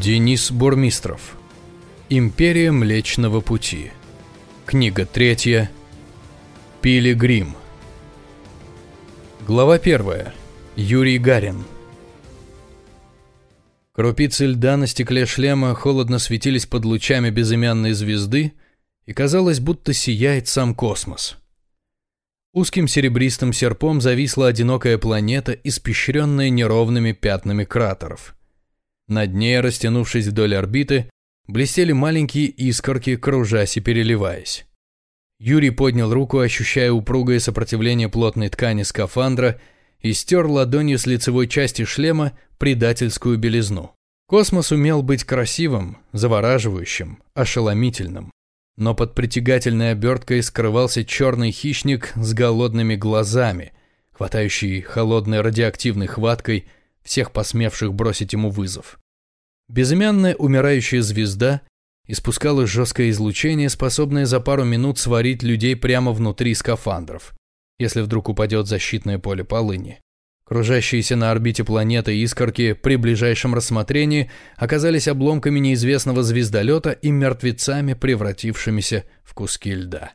Денис Бурмистров. Империя Млечного Пути. Книга третья. Пилигрим. Глава первая. Юрий Гарин. Крупицы льда на стекле шлема холодно светились под лучами безымянной звезды, и казалось, будто сияет сам космос. Узким серебристым серпом зависла одинокая планета, испещренная неровными пятнами кратеров – над ней, растянувшись вдоль орбиты, блестели маленькие искорки, кружась и переливаясь. Юрий поднял руку, ощущая упругое сопротивление плотной ткани скафандра, и стер ладонью с лицевой части шлема предательскую белизну. Космос умел быть красивым, завораживающим, ошеломительным. Но под притягательной оберткой скрывался черный хищник с голодными глазами, хватающий холодной радиоактивной хваткой всех посмевших бросить ему вызов. Безымянная умирающая звезда испускала жесткое излучение, способное за пару минут сварить людей прямо внутри скафандров, если вдруг упадет защитное поле полыни. Кружащиеся на орбите планеты искорки при ближайшем рассмотрении оказались обломками неизвестного звездолета и мертвецами, превратившимися в куски льда.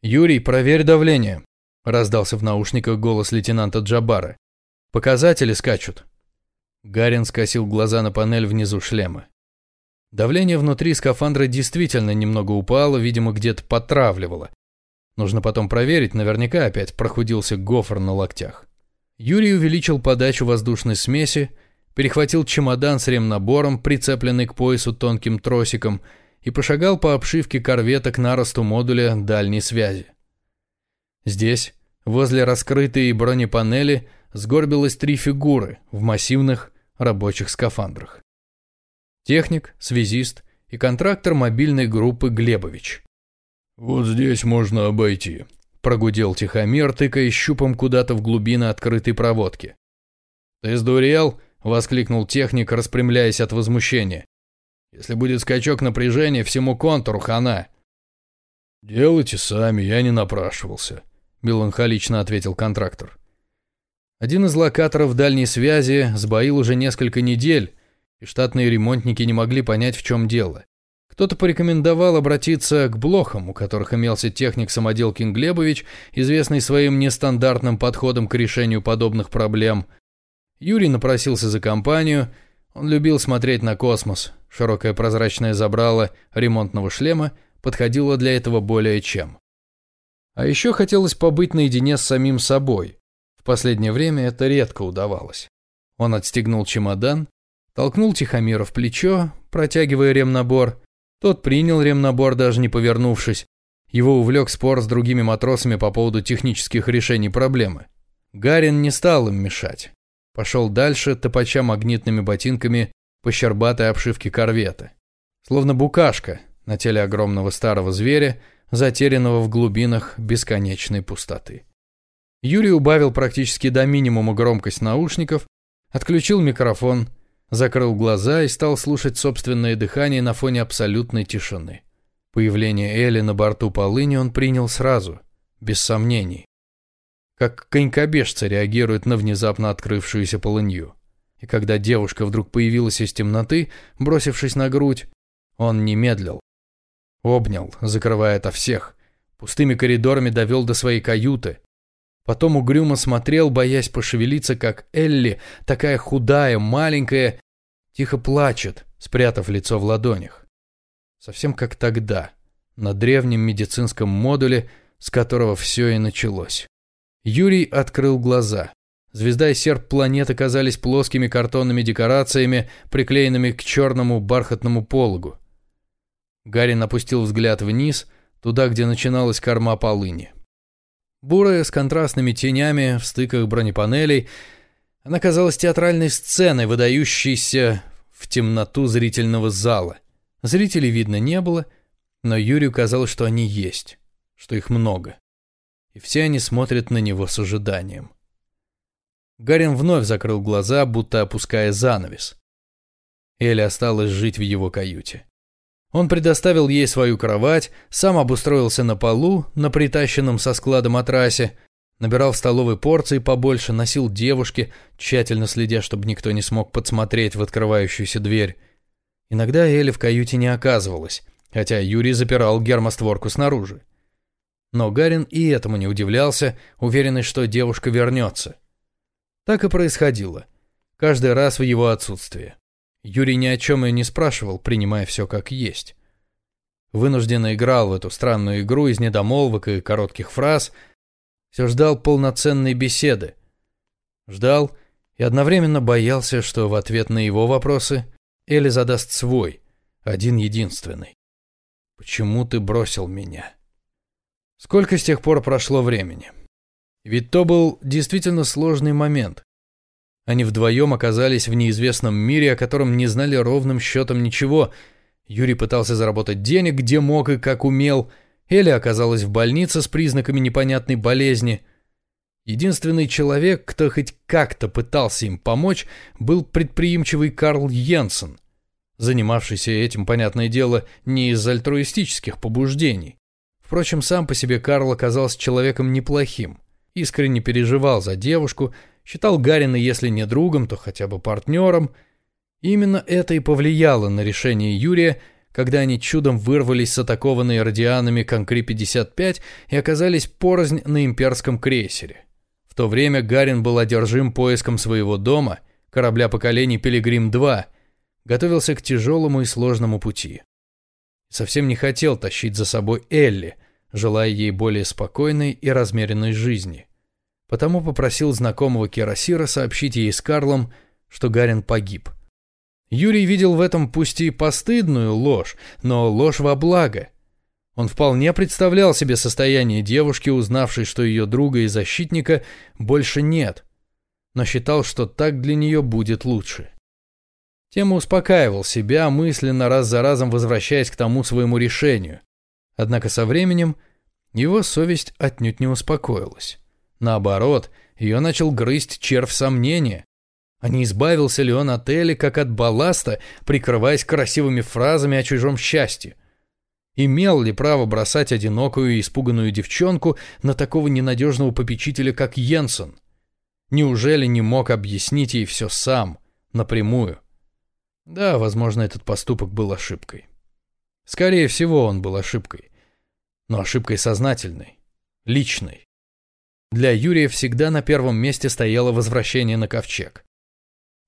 «Юрий, проверь давление», – раздался в наушниках голос лейтенанта Джабара. «Показатели скачут». Гарин скосил глаза на панель внизу шлема. Давление внутри скафандра действительно немного упало, видимо, где-то потравливало. Нужно потом проверить, наверняка опять прохудился гофр на локтях. Юрий увеличил подачу воздушной смеси, перехватил чемодан с ремнабором, прицепленный к поясу тонким тросиком, и пошагал по обшивке корвета к наросту модуля дальней связи. Здесь, возле раскрытой бронепанели, сгорбилось три фигуры в массивных рабочих скафандрах. Техник, связист и контрактор мобильной группы Глебович. «Вот здесь можно обойти», – прогудел Тихомир, тыкая щупом куда-то в глубины открытой проводки. «Ты сдурел?» – воскликнул техник, распрямляясь от возмущения. «Если будет скачок напряжения, всему контуру хана». «Делайте сами, я не напрашивался», – меланхолично ответил контрактор. Один из локаторов дальней связи сбоил уже несколько недель, и штатные ремонтники не могли понять, в чем дело. Кто-то порекомендовал обратиться к блохам, у которых имелся техник Самоделкин Глебович, известный своим нестандартным подходом к решению подобных проблем. Юрий напросился за компанию, он любил смотреть на космос. Широкое прозрачное забрало ремонтного шлема подходило для этого более чем. А еще хотелось побыть наедине с самим собой, последнее время это редко удавалось. Он отстегнул чемодан, толкнул Тихомира в плечо, протягивая ремнабор. Тот принял ремнабор, даже не повернувшись. Его увлек спор с другими матросами по поводу технических решений проблемы. Гарин не стал им мешать. Пошел дальше, топача магнитными ботинками по щербатой обшивке корвета. Словно букашка на теле огромного старого зверя, затерянного в глубинах бесконечной пустоты. Юрий убавил практически до минимума громкость наушников, отключил микрофон, закрыл глаза и стал слушать собственное дыхание на фоне абсолютной тишины. Появление Эли на борту полыни он принял сразу, без сомнений. Как конькобежцы реагируют на внезапно открывшуюся полынью. И когда девушка вдруг появилась из темноты, бросившись на грудь, он не медлил. Обнял, закрывая ото всех. Пустыми коридорами довел до своей каюты, Потом угрюмо смотрел, боясь пошевелиться, как Элли, такая худая, маленькая, тихо плачет, спрятав лицо в ладонях. Совсем как тогда, на древнем медицинском модуле, с которого все и началось. Юрий открыл глаза. Звезда и серп планеты казались плоскими картонными декорациями, приклеенными к черному бархатному пологу. Гарин опустил взгляд вниз, туда, где начиналась корма полыни. Бурая, с контрастными тенями в стыках бронепанелей, она казалась театральной сценой, выдающейся в темноту зрительного зала. Зрителей видно не было, но Юрию казалось, что они есть, что их много. И все они смотрят на него с ожиданием. Гарин вновь закрыл глаза, будто опуская занавес. Элли осталась жить в его каюте. Он предоставил ей свою кровать, сам обустроился на полу, на притащенном со склада матрасе, набирал в столовой порции побольше, носил девушке, тщательно следя, чтобы никто не смог подсмотреть в открывающуюся дверь. Иногда Элли в каюте не оказывалась, хотя Юрий запирал гермостворку снаружи. Но Гарин и этому не удивлялся, уверенный, что девушка вернется. Так и происходило. Каждый раз в его отсутствие. Юрий ни о чем ее не спрашивал, принимая все как есть. Вынужденно играл в эту странную игру из недомолвок и коротких фраз, все ждал полноценной беседы. Ждал и одновременно боялся, что в ответ на его вопросы Элли задаст свой, один-единственный. «Почему ты бросил меня?» Сколько с тех пор прошло времени? Ведь то был действительно сложный момент. Они вдвоем оказались в неизвестном мире, о котором не знали ровным счетом ничего. Юрий пытался заработать денег, где мог и как умел. Эля оказалась в больнице с признаками непонятной болезни. Единственный человек, кто хоть как-то пытался им помочь, был предприимчивый Карл Йенсен, занимавшийся этим, понятное дело, не из альтруистических побуждений. Впрочем, сам по себе Карл оказался человеком неплохим. Искренне переживал за девушку, считал Гарина, если не другом, то хотя бы партнером. Именно это и повлияло на решение Юрия, когда они чудом вырвались с атакованной радианами Конкри-55 и оказались порознь на имперском крейсере. В то время Гарин был одержим поиском своего дома, корабля поколений «Пилигрим-2», готовился к тяжелому и сложному пути совсем не хотел тащить за собой Элли, желая ей более спокойной и размеренной жизни. Потому попросил знакомого Кирасира сообщить ей с Карлом, что Гарин погиб. Юрий видел в этом пусть и постыдную ложь, но ложь во благо. Он вполне представлял себе состояние девушки, узнавшей, что ее друга и защитника больше нет, но считал, что так для нее будет лучше. Тема успокаивал себя, мысленно раз за разом возвращаясь к тому своему решению. Однако со временем его совесть отнюдь не успокоилась. Наоборот, ее начал грызть червь сомнения. А не избавился ли он от Эли как от балласта, прикрываясь красивыми фразами о чужом счастье? Имел ли право бросать одинокую и испуганную девчонку на такого ненадежного попечителя, как Йенсен? Неужели не мог объяснить ей все сам, напрямую? Да, возможно, этот поступок был ошибкой. Скорее всего, он был ошибкой. Но ошибкой сознательной, личной. Для Юрия всегда на первом месте стояло возвращение на ковчег.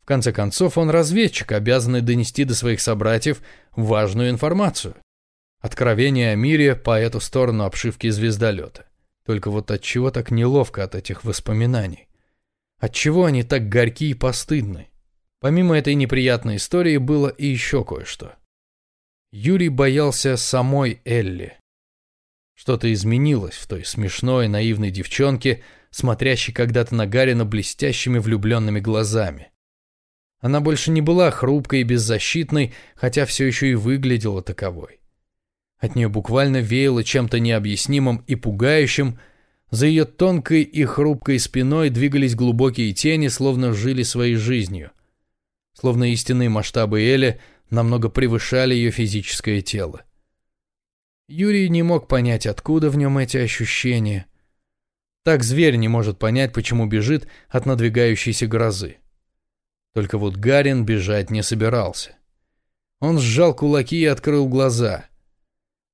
В конце концов, он разведчик, обязанный донести до своих собратьев важную информацию. Откровение о мире по эту сторону обшивки звездолета. Только вот от чего так неловко от этих воспоминаний? От чего они так горьки и постыдны? Помимо этой неприятной истории было и еще кое-что. Юрий боялся самой Элли. Что-то изменилось в той смешной, наивной девчонке, смотрящей когда-то на Гарина блестящими влюбленными глазами. Она больше не была хрупкой и беззащитной, хотя все еще и выглядела таковой. От нее буквально веяло чем-то необъяснимым и пугающим, за ее тонкой и хрупкой спиной двигались глубокие тени, словно жили своей жизнью словно истинные масштабы Эли намного превышали ее физическое тело. Юрий не мог понять, откуда в нем эти ощущения. Так зверь не может понять, почему бежит от надвигающейся грозы. Только вот Гарин бежать не собирался. Он сжал кулаки и открыл глаза.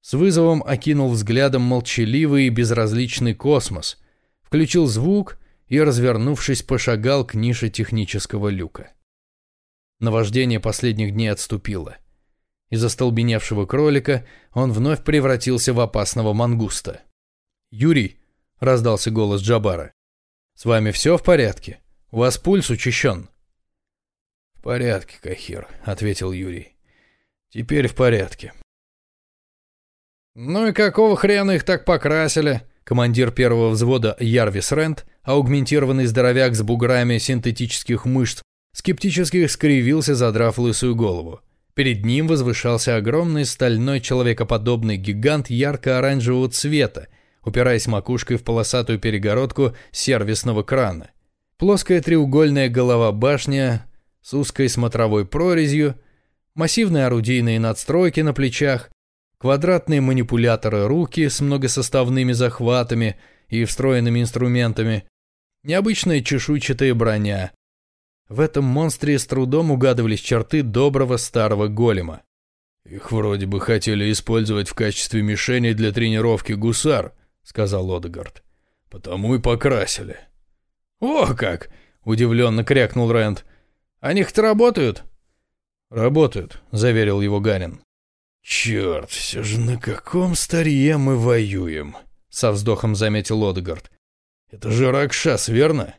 С вызовом окинул взглядом молчаливый и безразличный космос, включил звук и, развернувшись, пошагал к нише технического люка. Наваждение последних дней отступило. Из остолбеневшего кролика он вновь превратился в опасного мангуста. «Юрий», — раздался голос Джабара, — «с вами все в порядке? У вас пульс учащен?» «В порядке, Кахир», — ответил Юрий. «Теперь в порядке». «Ну и какого хрена их так покрасили?» Командир первого взвода Ярвис Рент, аугментированный здоровяк с буграми синтетических мышц скептически скривился, задрав лысую голову. Перед ним возвышался огромный стальной человекоподобный гигант ярко-оранжевого цвета, упираясь макушкой в полосатую перегородку сервисного крана. Плоская треугольная голова башня с узкой смотровой прорезью, массивные орудийные надстройки на плечах, квадратные манипуляторы руки с многосоставными захватами и встроенными инструментами, необычная чешуйчатая броня, В этом монстре с трудом угадывались черты доброго старого голема. «Их вроде бы хотели использовать в качестве мишени для тренировки гусар», — сказал Одегард. «Потому и покрасили». «О как!» — удивленно крякнул Рэнд. «Они хоть работают?» «Работают», — заверил его Гарин. «Черт, все же на каком старье мы воюем?» — со вздохом заметил Одегард. «Это же Ракшас, верно?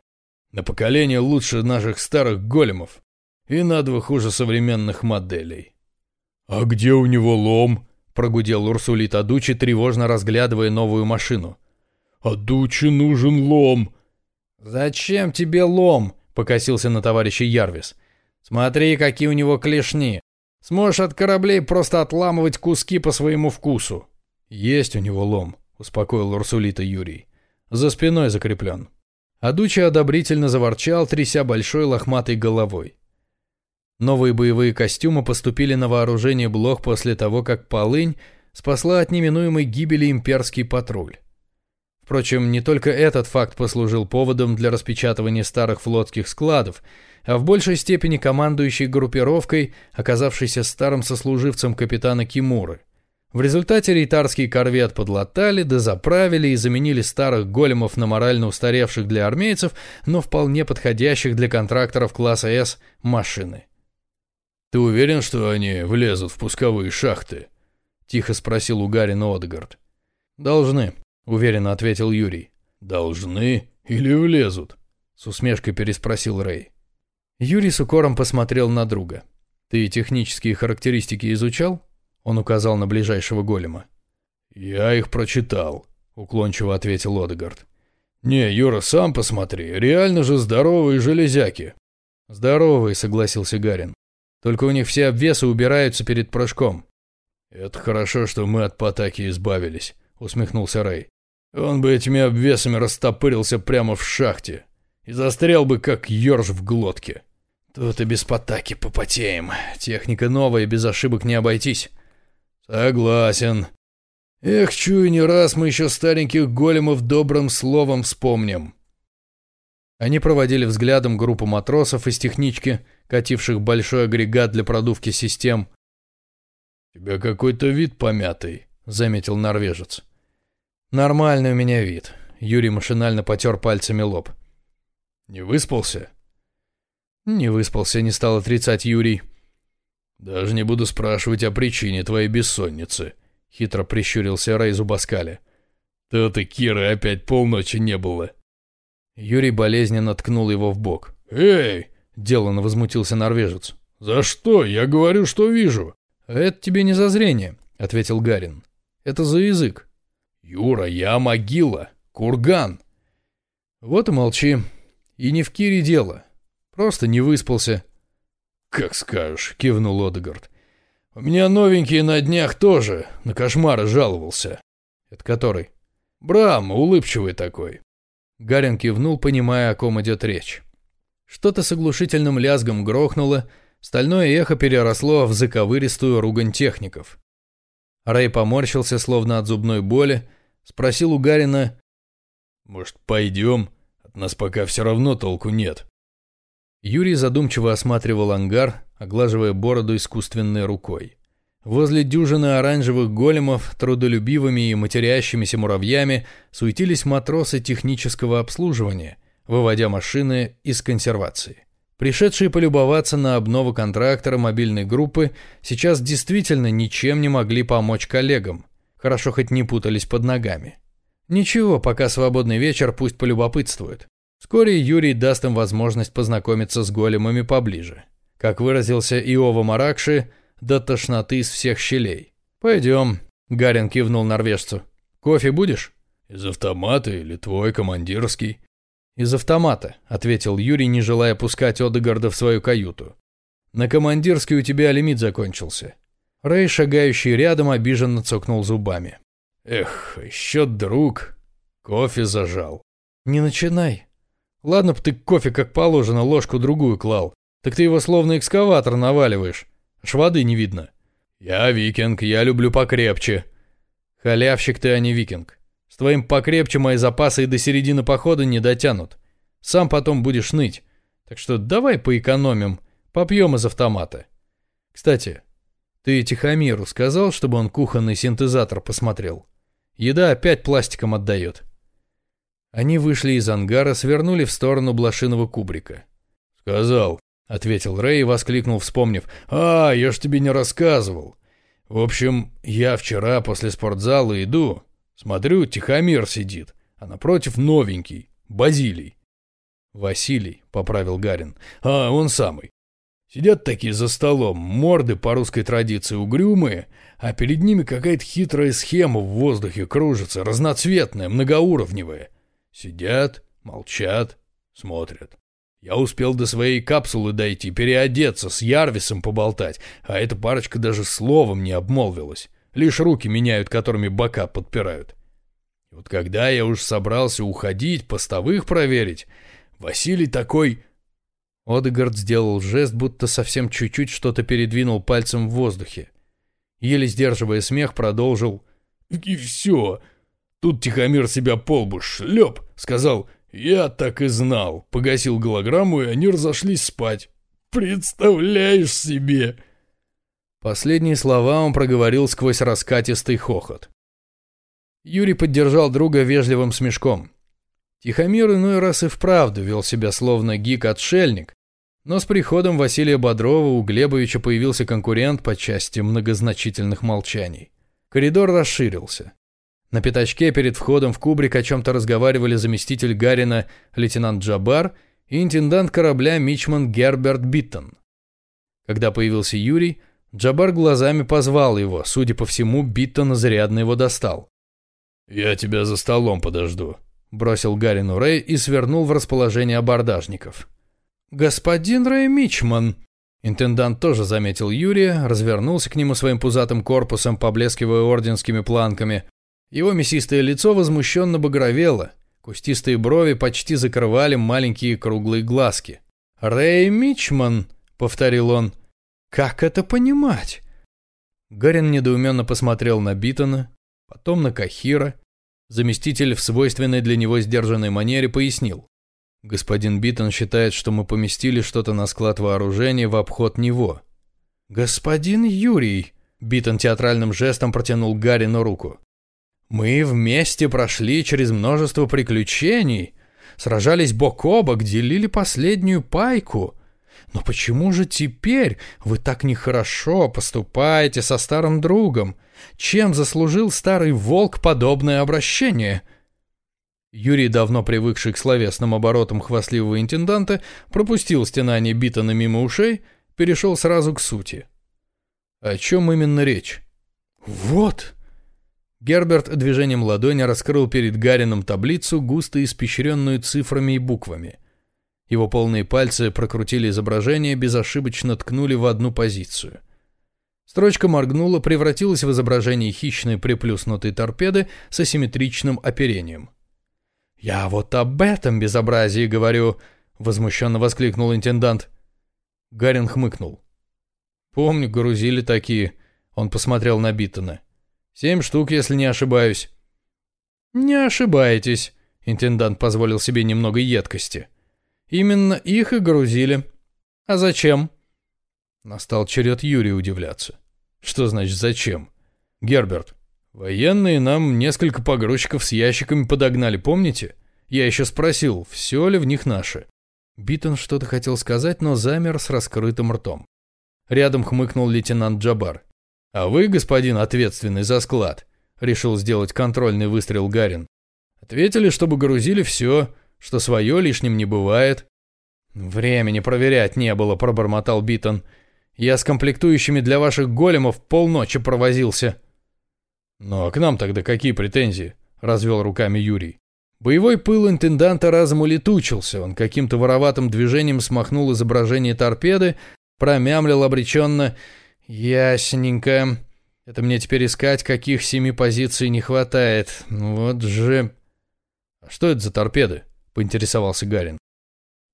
На поколение лучше наших старых големов и на два хуже современных моделей». «А где у него лом?» — прогудел Урсулит Адучи, тревожно разглядывая новую машину. «Адучи нужен лом!» «Зачем тебе лом?» — покосился на товарища Ярвис. «Смотри, какие у него клешни. Сможешь от кораблей просто отламывать куски по своему вкусу». «Есть у него лом», — успокоил Урсулита Юрий. «За спиной закреплен». Адучи одобрительно заворчал, тряся большой лохматой головой. Новые боевые костюмы поступили на вооружение Блох после того, как Полынь спасла от неминуемой гибели имперский патруль. Впрочем, не только этот факт послужил поводом для распечатывания старых флотских складов, а в большей степени командующей группировкой, оказавшейся старым сослуживцем капитана Кимуры. В результате рейтарский корвет подлатали, дозаправили и заменили старых големов на морально устаревших для армейцев, но вполне подходящих для контракторов класса С машины. «Ты уверен, что они влезут в пусковые шахты?» — тихо спросил у Гарина Одегард. «Должны», — уверенно ответил Юрий. «Должны или влезут?» — с усмешкой переспросил Рэй. Юрий с укором посмотрел на друга. «Ты технические характеристики изучал?» Он указал на ближайшего голема. «Я их прочитал», — уклончиво ответил Одегард. «Не, Юра, сам посмотри, реально же здоровые железяки». «Здоровые», — согласился Гарин. Только у них все обвесы убираются перед прыжком. «Это хорошо, что мы от Потаки избавились», — усмехнулся Рэй. «Он бы этими обвесами растопырился прямо в шахте и застрял бы, как ёрш в глотке». «Тут и без Потаки попотеем. Техника новая, без ошибок не обойтись». «Согласен. Эх, чую, не раз мы еще стареньких големов добрым словом вспомним». Они проводили взглядом группу матросов из технички, кативших большой агрегат для продувки систем. «У тебя какой-то вид помятый», — заметил норвежец. «Нормальный у меня вид», — Юрий машинально потер пальцами лоб. «Не выспался?» «Не выспался», — не стал отрицать Юрий. «Даже не буду спрашивать о причине твоей бессонницы», — хитро прищурился Рэй Зубаскали. «То-то Киры опять полночи не было». Юрий болезненно ткнул его в бок. «Эй!» – деланно возмутился норвежец. «За что? Я говорю, что вижу». «Это тебе не за зрение», – ответил Гарин. «Это за язык». «Юра, я могила. Курган». «Вот и молчи. И не в Кире дело. Просто не выспался». «Как скажешь», – кивнул Одегард. «У меня новенький на днях тоже на кошмары жаловался». «Это который?» «Брам, улыбчивый такой». Гарин кивнул, понимая, о ком идет речь. Что-то с оглушительным лязгом грохнуло, стальное эхо переросло в заковыристую ругань техников. Рэй поморщился, словно от зубной боли, спросил у Гарина, «Может, пойдем? От нас пока все равно толку нет». Юрий задумчиво осматривал ангар, оглаживая бороду искусственной рукой. Возле дюжины оранжевых големов, трудолюбивыми и матерящимися муравьями, суетились матросы технического обслуживания, выводя машины из консервации. Пришедшие полюбоваться на обнову контрактора мобильной группы сейчас действительно ничем не могли помочь коллегам. Хорошо хоть не путались под ногами. Ничего, пока свободный вечер, пусть полюбопытствуют. Вскоре Юрий даст им возможность познакомиться с големами поближе. Как выразился Иова Маракши – до тошноты из всех щелей. «Пойдем», — Гарин кивнул норвежцу. «Кофе будешь?» «Из автомата или твой командирский?» «Из автомата», — ответил Юрий, не желая пускать Одегарда в свою каюту. «На командирский у тебя лимит закончился». Рэй, шагающий рядом, обиженно цокнул зубами. «Эх, еще друг. Кофе зажал». «Не начинай. Ладно б ты кофе как положено ложку-другую клал. Так ты его словно экскаватор наваливаешь. Аж воды не видно. Я викинг, я люблю покрепче. Халявщик ты, а не викинг. С твоим покрепче мои запасы и до середины похода не дотянут. Сам потом будешь ныть. Так что давай поэкономим, попьем из автомата. Кстати, ты Тихомиру сказал, чтобы он кухонный синтезатор посмотрел? Еда опять пластиком отдает. Они вышли из ангара, свернули в сторону блошиного кубрика. «Сказал», — ответил Рэй и воскликнул, вспомнив. «А, я ж тебе не рассказывал. В общем, я вчера после спортзала иду, смотрю, Тихомир сидит, а напротив новенький, Базилий». «Василий», — поправил Гарин. «А, он самый. Сидят такие за столом, морды по русской традиции угрюмые, а перед ними какая-то хитрая схема в воздухе кружится, разноцветная, многоуровневая. Сидят, молчат, смотрят. Я успел до своей капсулы дойти, переодеться, с Ярвисом поболтать, а эта парочка даже словом не обмолвилась. Лишь руки меняют, которыми бока подпирают. И вот когда я уж собрался уходить, постовых проверить, Василий такой... Одегард сделал жест, будто совсем чуть-чуть что-то передвинул пальцем в воздухе. Еле сдерживая смех, продолжил. «И все. Тут Тихомир себя полбу шлеп, сказал, я так и знал, погасил голограмму, и они разошлись спать. Представляешь себе!» Последние слова он проговорил сквозь раскатистый хохот. Юрий поддержал друга вежливым смешком. Тихомир иной раз и вправду вел себя словно гик-отшельник, но с приходом Василия Бодрова у Глебовича появился конкурент по части многозначительных молчаний. Коридор расширился. На пятачке перед входом в кубрик о чем-то разговаривали заместитель Гарина лейтенант Джабар и интендант корабля мичман Герберт Биттон. Когда появился Юрий, Джабар глазами позвал его, судя по всему, Биттон изрядно его достал. «Я тебя за столом подожду», — бросил Гарину Рэй и свернул в расположение абордажников. «Господин рэй-мичман», Интендант тоже заметил Юрия, развернулся к нему своим пузатым корпусом, поблескивая орденскими планками, его мясистое лицо возмущенно багровело, кустистые брови почти закрывали маленькие круглые глазки. «Рэй-мичман», — повторил он, — «как это понимать?» Гарин недоуменно посмотрел на Биттона, потом на Кахира. Заместитель в свойственной для него сдержанной манере пояснил. «Господин Биттон считает, что мы поместили что-то на склад вооружения в обход него». «Господин Юрий», — Биттон театральным жестом протянул Гарину руку. Мы вместе прошли через множество приключений, сражались бок о бок, делили последнюю пайку. Но почему же теперь вы так нехорошо поступаете со старым другом? Чем заслужил старый волк подобное обращение?» Юрий, давно привыкший к словесным оборотам хвастливого интенданта, пропустил стенание Битона мимо ушей, перешел сразу к сути. О чем именно речь? «Вот!» Герберт движением ладони раскрыл перед Гарином таблицу, густо испещренную цифрами и буквами. Его полные пальцы прокрутили изображение, безошибочно ткнули в одну позицию. Строчка моргнула, превратилась в изображение хищной приплюснутой торпеды с асимметричным оперением. «Я вот об этом безобразии говорю!» — возмущенно воскликнул интендант. Гарин хмыкнул. «Помню, грузили такие». Он посмотрел на Биттона. Семь штук, если не ошибаюсь». «Не ошибаетесь», — интендант позволил себе немного едкости. «Именно их и грузили. А зачем?» Настал черед Юрия удивляться. «Что значит «зачем»?» «Герберт, военные нам несколько погрузчиков с ящиками подогнали, помните? Я еще спросил, все ли в них наше?» Биттон что-то хотел сказать, но замер с раскрытым ртом. Рядом хмыкнул лейтенант Джабар. «А вы, господин ответственный за склад», — решил сделать контрольный выстрел Гарин. «Ответили, чтобы грузили все, что свое лишним не бывает». «Времени проверять не было», — пробормотал Биттон. «Я с комплектующими для ваших големов полночи провозился». «Ну а к нам тогда какие претензии?» — развел руками Юрий. Боевой пыл интенданта разом улетучился, он каким-то вороватым движением смахнул изображение торпеды, промямлил обреченно «Ясненько. Это мне теперь искать, каких семи позиций не хватает. Вот же...» «А что это за торпеды?» — поинтересовался Гарин.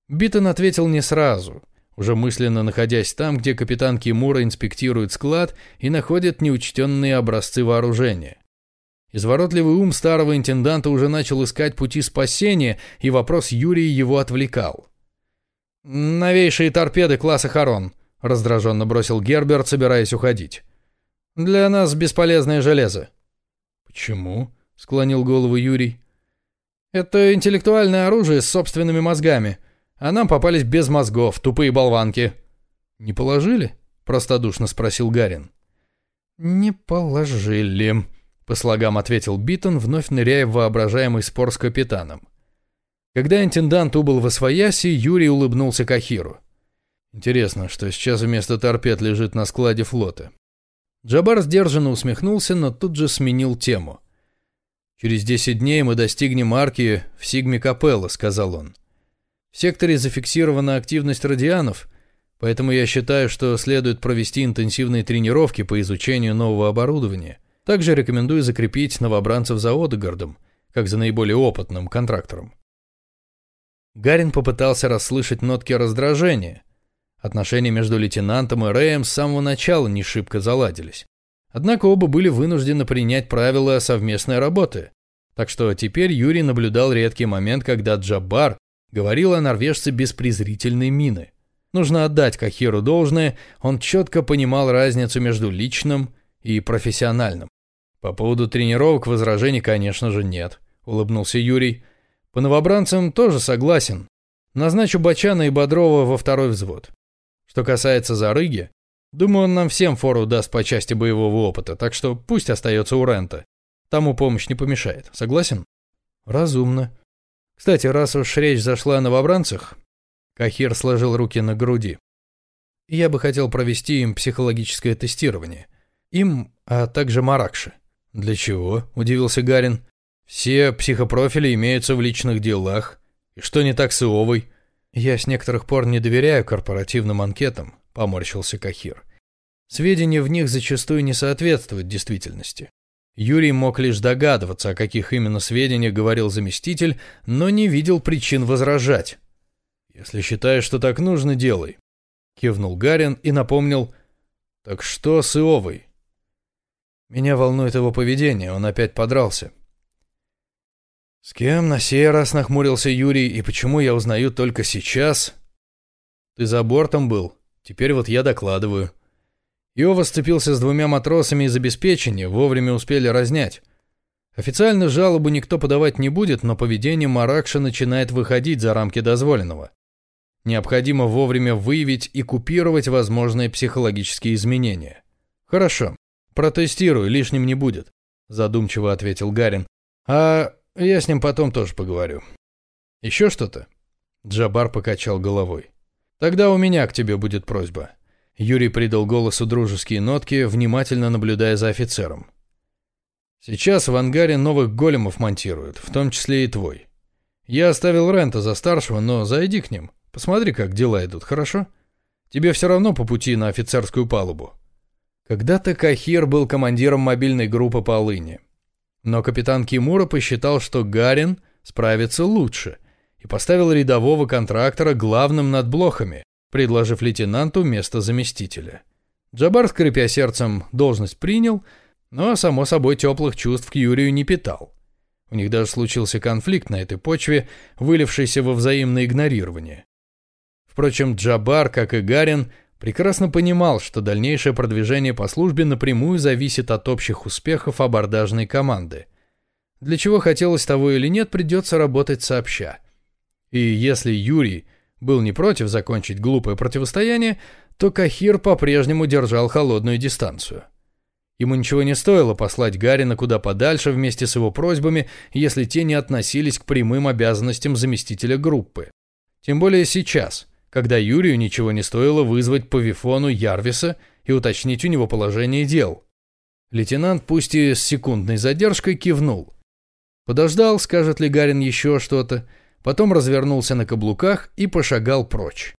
Битон ответил не сразу, уже мысленно находясь там, где капитан Кимура инспектирует склад и находит неучтенные образцы вооружения. Изворотливый ум старого интенданта уже начал искать пути спасения, и вопрос Юрия его отвлекал. «Новейшие торпеды класса Харон», — раздраженно бросил Герберт, собираясь уходить. «Для нас бесполезное железо». «Почему?» — склонил голову Юрий. «Это интеллектуальное оружие с собственными мозгами, а нам попались без мозгов, тупые болванки». «Не положили?» — простодушно спросил Гарин. «Не положили», — по слогам ответил Биттон, вновь ныряя в воображаемый спор с капитаном. Когда интендант убыл восвояси, Юрий улыбнулся Кахиру. Интересно, что сейчас вместо торпед лежит на складе флота. Джабар сдержанно усмехнулся, но тут же сменил тему. «Через 10 дней мы достигнем арки в Сигме Капелла», — сказал он. «В секторе зафиксирована активность радианов, поэтому я считаю, что следует провести интенсивные тренировки по изучению нового оборудования. Также рекомендую закрепить новобранцев за Одегардом, как за наиболее опытным контрактором». Гарин попытался расслышать нотки раздражения. Отношения между лейтенантом и Рэем с самого начала не шибко заладились. Однако оба были вынуждены принять правила совместной работы. Так что теперь Юрий наблюдал редкий момент, когда Джаббар говорил о норвежце без презрительной мины. Нужно отдать Кахиру должное, он четко понимал разницу между личным и профессиональным. «По поводу тренировок возражений, конечно же, нет», — улыбнулся Юрий. По новобранцам тоже согласен. Назначу Бачана и Бодрова во второй взвод. Что касается Зарыги, думаю, он нам всем фору даст по части боевого опыта, так что пусть остается у Рента. Тому помощь не помешает. Согласен? Разумно. Кстати, раз уж речь зашла о новобранцах, Кахир сложил руки на груди. Я бы хотел провести им психологическое тестирование. Им, а также Маракши. Для чего? Удивился Гарин. Все психопрофили имеются в личных делах. И что не так с Иовой? Я с некоторых пор не доверяю корпоративным анкетам, поморщился Кахир. Сведения в них зачастую не соответствуют действительности. Юрий мог лишь догадываться, о каких именно сведениях говорил заместитель, но не видел причин возражать. «Если считаешь, что так нужно, делай», — кивнул Гарин и напомнил. «Так что с Иовой?» «Меня волнует его поведение, он опять подрался». «С кем на сей раз нахмурился Юрий, и почему я узнаю только сейчас?» «Ты за бортом был, теперь вот я докладываю». Иова сцепился с двумя матросами из обеспечения, вовремя успели разнять. Официально жалобу никто подавать не будет, но поведение Маракша начинает выходить за рамки дозволенного. Необходимо вовремя выявить и купировать возможные психологические изменения. «Хорошо, протестирую, лишним не будет», – задумчиво ответил Гарин. «А я с ним потом тоже поговорю. Еще что-то? Джабар покачал головой. Тогда у меня к тебе будет просьба. Юрий придал голосу дружеские нотки, внимательно наблюдая за офицером. Сейчас в ангаре новых големов монтируют, в том числе и твой. Я оставил Рента за старшего, но зайди к ним. Посмотри, как дела идут, хорошо? Тебе все равно по пути на офицерскую палубу. Когда-то Кахир был командиром мобильной группы по Алыне. Но капитан Кимура посчитал, что Гарин справится лучше и поставил рядового контрактора главным над блохами, предложив лейтенанту место заместителя. Джабар, скрипя сердцем, должность принял, но, само собой, теплых чувств к Юрию не питал. У них даже случился конфликт на этой почве, вылившийся во взаимное игнорирование. Впрочем, Джабар, как и Гарин, прекрасно понимал, что дальнейшее продвижение по службе напрямую зависит от общих успехов абордажной команды. Для чего хотелось того или нет, придется работать сообща. И если Юрий был не против закончить глупое противостояние, то Кахир по-прежнему держал холодную дистанцию. Ему ничего не стоило послать Гарина куда подальше вместе с его просьбами, если те не относились к прямым обязанностям заместителя группы. Тем более сейчас – когда Юрию ничего не стоило вызвать по Вифону Ярвиса и уточнить у него положение дел. Лейтенант, пусть и с секундной задержкой, кивнул. Подождал, скажет ли Гарин еще что-то, потом развернулся на каблуках и пошагал прочь.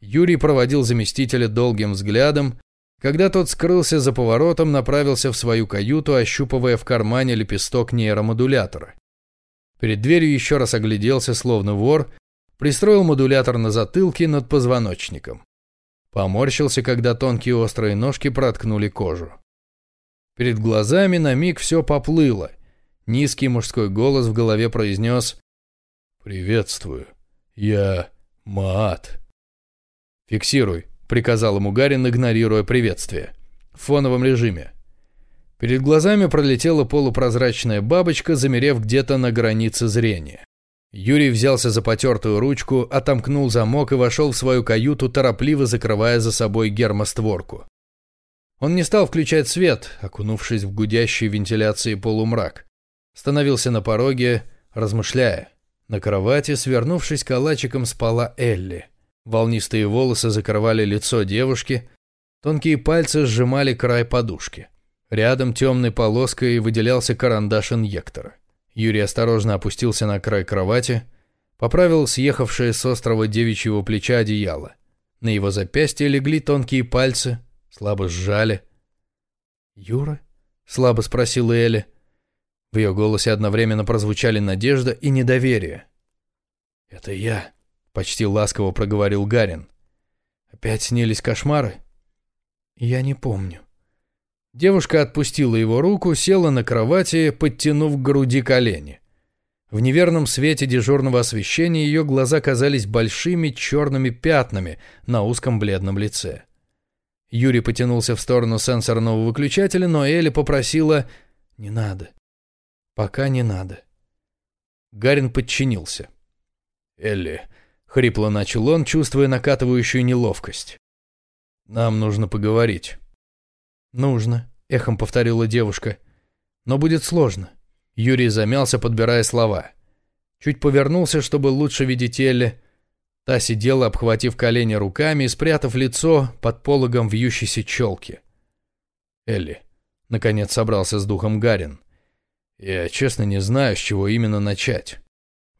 Юрий проводил заместителя долгим взглядом, когда тот скрылся за поворотом, направился в свою каюту, ощупывая в кармане лепесток нейромодулятора. Перед дверью еще раз огляделся, словно вор, Пристроил модулятор на затылке над позвоночником. Поморщился, когда тонкие острые ножки проткнули кожу. Перед глазами на миг все поплыло. Низкий мужской голос в голове произнес «Приветствую, я Мат. «Фиксируй», — приказал ему Гарин, игнорируя приветствие. «В фоновом режиме». Перед глазами пролетела полупрозрачная бабочка, замерев где-то на границе зрения. Юрий взялся за потертую ручку, отомкнул замок и вошел в свою каюту, торопливо закрывая за собой гермостворку. Он не стал включать свет, окунувшись в гудящий вентиляции полумрак. Становился на пороге, размышляя. На кровати, свернувшись калачиком, спала Элли. Волнистые волосы закрывали лицо девушки, тонкие пальцы сжимали край подушки. Рядом темной полоской выделялся карандаш инъектора. Юрий осторожно опустился на край кровати, поправил съехавшее с острова девичьего плеча одеяло. На его запястье легли тонкие пальцы, слабо сжали. «Юра?» — слабо спросила Эля. В ее голосе одновременно прозвучали надежда и недоверие. «Это я», — почти ласково проговорил Гарин. «Опять снились кошмары?» «Я не помню». Девушка отпустила его руку, села на кровати, подтянув к груди колени. В неверном свете дежурного освещения ее глаза казались большими черными пятнами на узком бледном лице. Юрий потянулся в сторону сенсорного выключателя, но Элли попросила «Не надо. Пока не надо». Гарин подчинился. «Элли», — хрипло начал он, чувствуя накатывающую неловкость. «Нам нужно поговорить». «Нужно», — эхом повторила девушка. «Но будет сложно». Юрий замялся, подбирая слова. Чуть повернулся, чтобы лучше видеть Элли. Та сидела, обхватив колени руками и спрятав лицо под пологом вьющейся челки. «Элли», — наконец собрался с духом Гарин. «Я честно не знаю, с чего именно начать.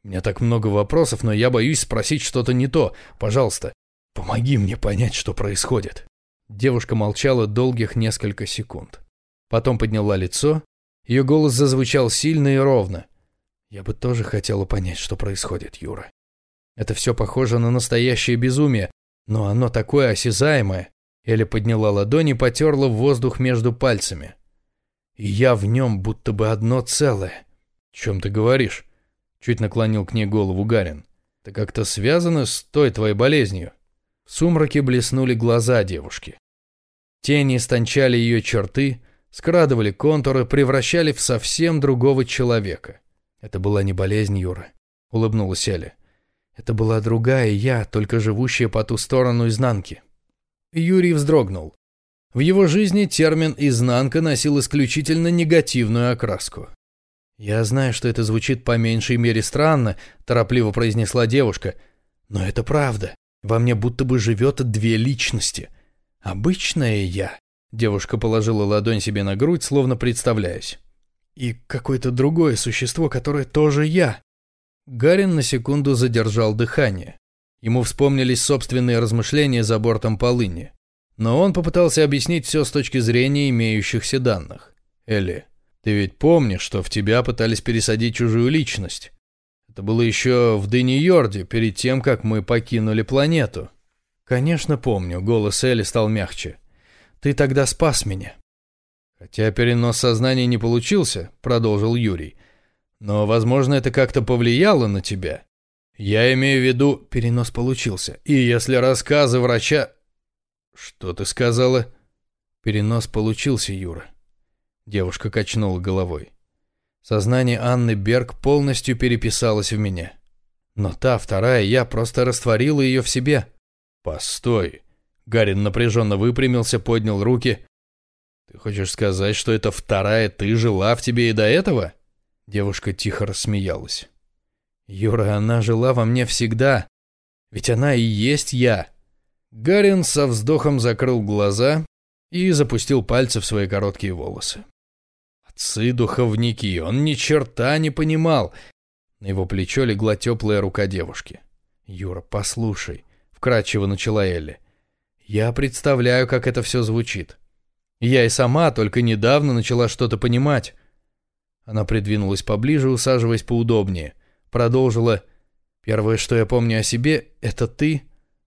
У меня так много вопросов, но я боюсь спросить что-то не то. Пожалуйста, помоги мне понять, что происходит». Девушка молчала долгих несколько секунд. Потом подняла лицо. Ее голос зазвучал сильно и ровно. «Я бы тоже хотела понять, что происходит, Юра. Это все похоже на настоящее безумие, но оно такое осязаемое». Эля подняла ладони и потерла воздух между пальцами. И я в нем будто бы одно целое. «Чем ты говоришь?» Чуть наклонил к ней голову Гарин. «Это как-то связано с той твоей болезнью?» В сумраке блеснули глаза девушки. Тени истончали ее черты, скрадывали контуры, превращали в совсем другого человека. Это была не болезнь Юра, улыбнулась Эля. Это была другая я, только живущая по ту сторону изнанки. Юрий вздрогнул. В его жизни термин «изнанка» носил исключительно негативную окраску. «Я знаю, что это звучит по меньшей мере странно», – торопливо произнесла девушка. «Но это правда. Во мне будто бы живет две личности. Обычная я. Девушка положила ладонь себе на грудь, словно представляясь. И какое-то другое существо, которое тоже я. Гарин на секунду задержал дыхание. Ему вспомнились собственные размышления за бортом полыни. Но он попытался объяснить все с точки зрения имеющихся данных. Элли, ты ведь помнишь, что в тебя пытались пересадить чужую личность? Это было еще в Дени-Йорде, перед тем, как мы покинули планету. Конечно, помню, голос Элли стал мягче. Ты тогда спас меня. Хотя перенос сознания не получился, продолжил Юрий. Но, возможно, это как-то повлияло на тебя. Я имею в виду, перенос получился. И если рассказы врача... Что ты сказала? Перенос получился, Юра. Девушка качнула головой. Сознание Анны Берг полностью переписалось в меня. Но та, вторая, я просто растворила ее в себе. «Постой!» Гарин напряженно выпрямился, поднял руки. «Ты хочешь сказать, что эта вторая ты жила в тебе и до этого?» Девушка тихо рассмеялась. «Юра, она жила во мне всегда. Ведь она и есть я». Гарин со вздохом закрыл глаза и запустил пальцы в свои короткие волосы. Отцы-духовники, он ни черта не понимал. На его плечо легла теплая рука девушки. «Юра, послушай», — вкратчиво начала Элли. «Я представляю, как это все звучит. Я и сама только недавно начала что-то понимать». Она придвинулась поближе, усаживаясь поудобнее. Продолжила. «Первое, что я помню о себе, это ты,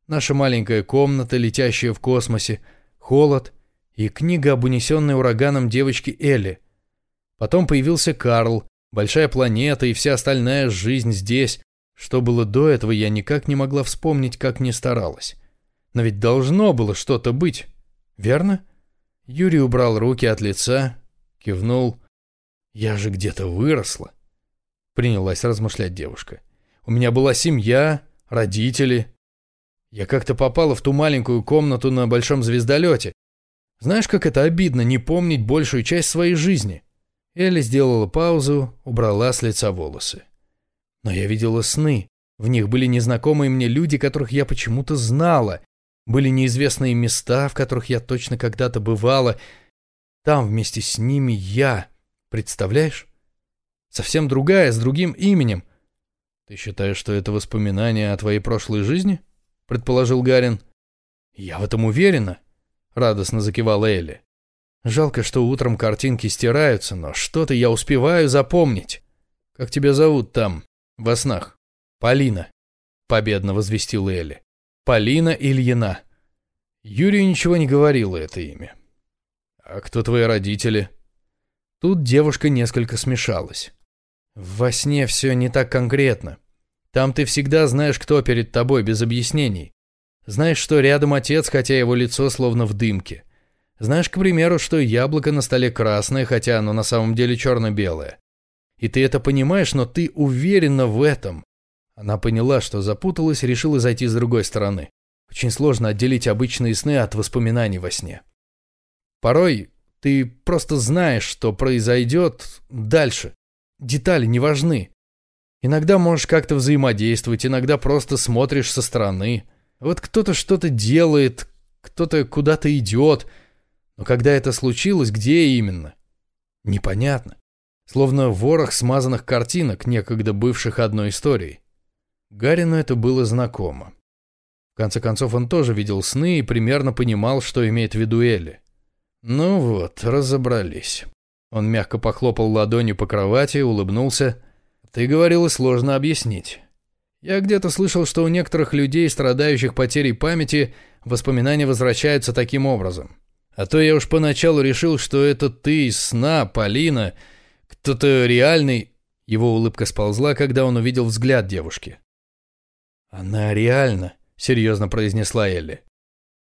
наша маленькая комната, летящая в космосе, холод и книга об унесенной ураганом девочке Элли. Потом появился Карл, большая планета и вся остальная жизнь здесь, Что было до этого, я никак не могла вспомнить, как не старалась. Но ведь должно было что-то быть, верно? Юрий убрал руки от лица, кивнул. «Я же где-то выросла», — принялась размышлять девушка. «У меня была семья, родители. Я как-то попала в ту маленькую комнату на большом звездолете. Знаешь, как это обидно не помнить большую часть своей жизни?» Элли сделала паузу, убрала с лица волосы. «Но я видела сны. В них были незнакомые мне люди, которых я почему-то знала. Были неизвестные места, в которых я точно когда-то бывала. Там вместе с ними я. Представляешь? Совсем другая, с другим именем. Ты считаешь, что это воспоминание о твоей прошлой жизни? Предположил Гарин. Я в этом уверена. Радостно закивала Элли. Жалко, что утром картинки стираются, но что-то я успеваю запомнить. Как тебя зовут там, во снах? Полина. Победно возвестила Элли. Полина Ильина. Юрию ничего не говорила это имя. «А кто твои родители?» Тут девушка несколько смешалась. «Во сне все не так конкретно. Там ты всегда знаешь, кто перед тобой, без объяснений. Знаешь, что рядом отец, хотя его лицо словно в дымке. Знаешь, к примеру, что яблоко на столе красное, хотя оно на самом деле черно-белое. И ты это понимаешь, но ты уверена в этом. Она поняла, что запуталась, решила зайти с другой стороны. Очень сложно отделить обычные сны от воспоминаний во сне. Порой ты просто знаешь, что произойдет дальше. Детали не важны. Иногда можешь как-то взаимодействовать, иногда просто смотришь со стороны. Вот кто-то что-то делает, кто-то куда-то идет. Но когда это случилось, где именно? Непонятно. Словно ворох смазанных картинок, некогда бывших одной историей. Гарину это было знакомо. В конце концов, он тоже видел сны и примерно понимал, что имеет в виду Элли. Ну вот, разобрались. Он мягко похлопал ладонью по кровати, улыбнулся. Ты говорил, и сложно объяснить. Я где-то слышал, что у некоторых людей, страдающих потерей памяти, воспоминания возвращаются таким образом. А то я уж поначалу решил, что это ты из сна, Полина, кто-то реальный. Его улыбка сползла, когда он увидел взгляд девушки. «Она реально», — серьезно произнесла Элли.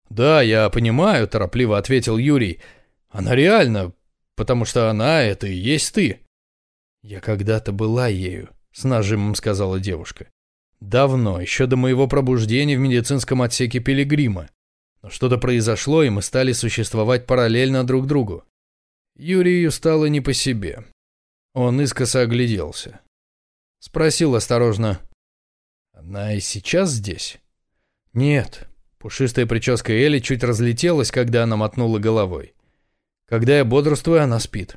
«Да, я понимаю», — торопливо ответил Юрий. «Она реально, потому что она — это и есть ты». «Я когда-то была ею», — с нажимом сказала девушка. «Давно, еще до моего пробуждения в медицинском отсеке Пилигрима. Но что-то произошло, и мы стали существовать параллельно друг другу. Юрию стало не по себе. Он искоса огляделся. Спросил осторожно, она и сейчас здесь? Нет. Пушистая прическа Элли чуть разлетелась, когда она мотнула головой. Когда я бодрствую, она спит.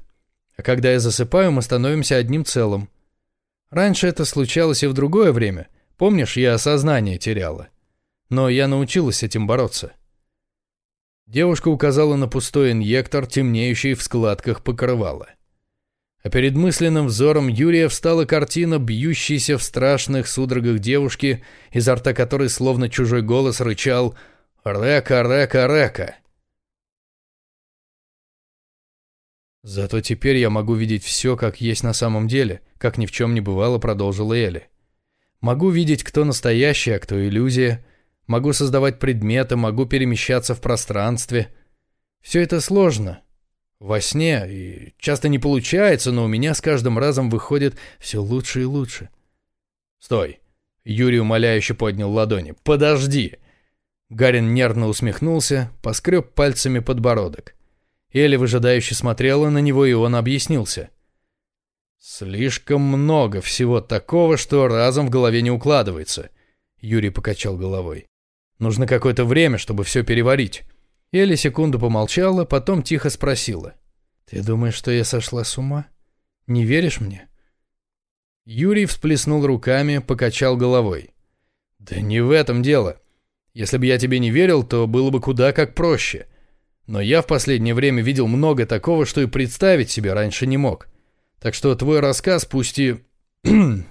А когда я засыпаю, мы становимся одним целым. Раньше это случалось и в другое время. Помнишь, я сознание теряла. Но я научилась этим бороться. Девушка указала на пустой инъектор, темнеющий в складках покрывала а перед мысленным взором Юрия встала картина, бьющейся в страшных судорогах девушки, изо рта которой словно чужой голос рычал «Река, река, река». «Зато теперь я могу видеть все, как есть на самом деле», как ни в чем не бывало, продолжила Элли. «Могу видеть, кто настоящий, а кто иллюзия. Могу создавать предметы, могу перемещаться в пространстве. Все это сложно, во сне, и часто не получается, но у меня с каждым разом выходит все лучше и лучше. «Стой!» — Юрий умоляюще поднял ладони. «Подожди!» Гарин нервно усмехнулся, поскреб пальцами подбородок. Элли выжидающе смотрела на него, и он объяснился. «Слишком много всего такого, что разом в голове не укладывается», — Юрий покачал головой. «Нужно какое-то время, чтобы все переварить. Элли секунду помолчала, потом тихо спросила. «Ты думаешь, что я сошла с ума? Не веришь мне?» Юрий всплеснул руками, покачал головой. «Да не в этом дело. Если бы я тебе не верил, то было бы куда как проще. Но я в последнее время видел много такого, что и представить себе раньше не мог. Так что твой рассказ, пусть и...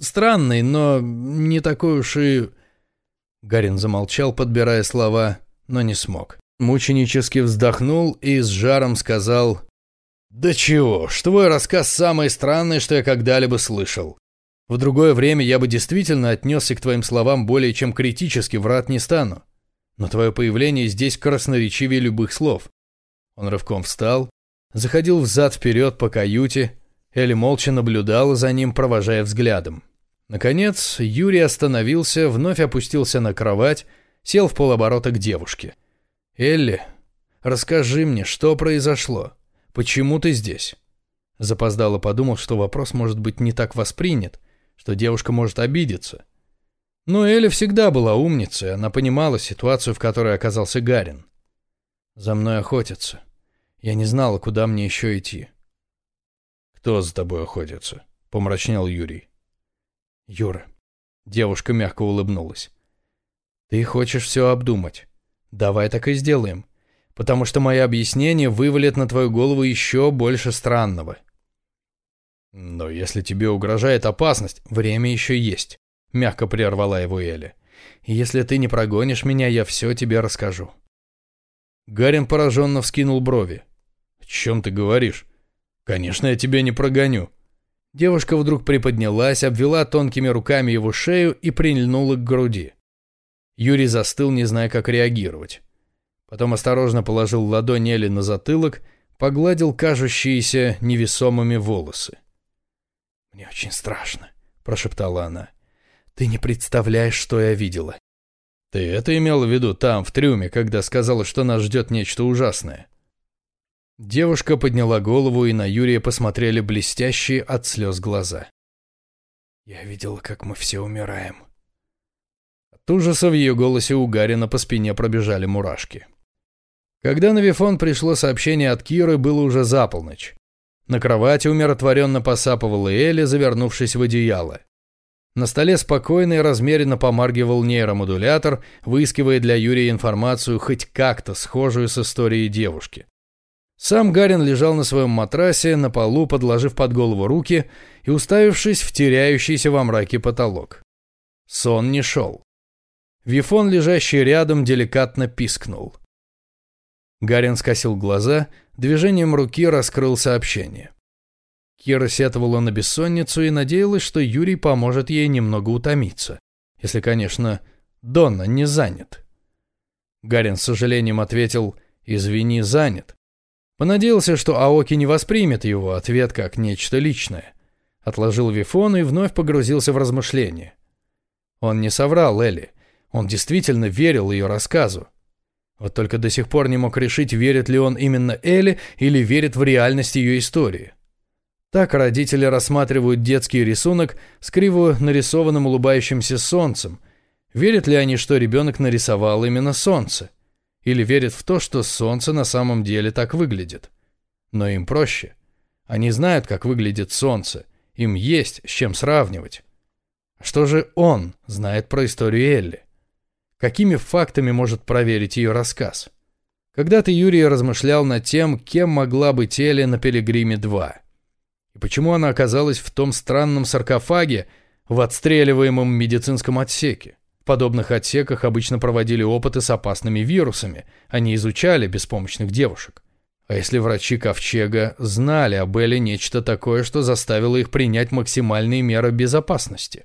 странный, но не такой уж и...» Гарин замолчал, подбирая слова, но не смог. Мученически вздохнул и с жаром сказал «Да чего ж, твой рассказ самый странный, что я когда-либо слышал. В другое время я бы действительно отнесся к твоим словам более чем критически, врат не стану. Но твое появление здесь красноречивее любых слов. Он рывком встал, заходил взад-вперед по каюте, Элли молча наблюдала за ним, провожая взглядом. Наконец, Юрий остановился, вновь опустился на кровать, сел в полоборота к девушке. «Элли, расскажи мне, что произошло? Почему ты здесь?» Запоздало подумал, что вопрос может быть не так воспринят, что девушка может обидеться. Но Элли всегда была умницей, она понимала ситуацию, в которой оказался Гарин. «За мной охотятся. Я не знала, куда мне еще идти». «Кто за тобой охотится?» — помрачнел Юрий. «Юра». Девушка мягко улыбнулась. «Ты хочешь все обдумать. Давай так и сделаем. Потому что мои объяснения вывалят на твою голову еще больше странного». «Но если тебе угрожает опасность, время еще есть», — мягко прервала его Эля. «Если ты не прогонишь меня, я все тебе расскажу». Гарин пораженно вскинул брови. «О чем ты говоришь? Конечно, я тебя не прогоню». Девушка вдруг приподнялась, обвела тонкими руками его шею и прильнула к груди. Юрий застыл, не зная, как реагировать. Потом осторожно положил ладонь Эли на затылок, погладил кажущиеся невесомыми волосы. «Мне очень страшно», — прошептала она. «Ты не представляешь, что я видела». «Ты это имела в виду там, в трюме, когда сказала, что нас ждет нечто ужасное?» Девушка подняла голову, и на Юрия посмотрели блестящие от слез глаза. «Я видела, как мы все умираем». От ужаса в ее голосе у Гарина по спине пробежали мурашки. Когда на Вифон пришло сообщение от Киры, было уже за полночь. На кровати умиротворенно посапывала Элли, завернувшись в одеяло. На столе спокойно и размеренно помаргивал нейромодулятор, выискивая для Юрия информацию, хоть как-то схожую с историей девушки. Сам Гарин лежал на своем матрасе, на полу, подложив под голову руки и уставившись в теряющийся во мраке потолок. Сон не шел. Вифон, лежащий рядом, деликатно пискнул. Гарин скосил глаза, движением руки раскрыл сообщение. Кира сетовала на бессонницу и надеялась, что Юрий поможет ей немного утомиться. Если, конечно, Донна не занят. Гарин с сожалением ответил «Извини, занят». Понадеялся, что Аоки не воспримет его ответ как нечто личное. Отложил вифон и вновь погрузился в размышления. Он не соврал Элли. Он действительно верил ее рассказу. Вот только до сих пор не мог решить, верит ли он именно Элли или верит в реальность ее истории. Так родители рассматривают детский рисунок с криво нарисованным улыбающимся солнцем. Верят ли они, что ребенок нарисовал именно солнце? Или верят в то, что солнце на самом деле так выглядит? Но им проще. Они знают, как выглядит солнце. Им есть с чем сравнивать. Что же он знает про историю Элли? Какими фактами может проверить ее рассказ? Когда-то Юрий размышлял над тем, кем могла быть Элли на Пилигриме-2. И почему она оказалась в том странном саркофаге в отстреливаемом медицинском отсеке. В подобных отсеках обычно проводили опыты с опасными вирусами, не изучали беспомощных девушек. А если врачи Ковчега знали об Элли нечто такое, что заставило их принять максимальные меры безопасности?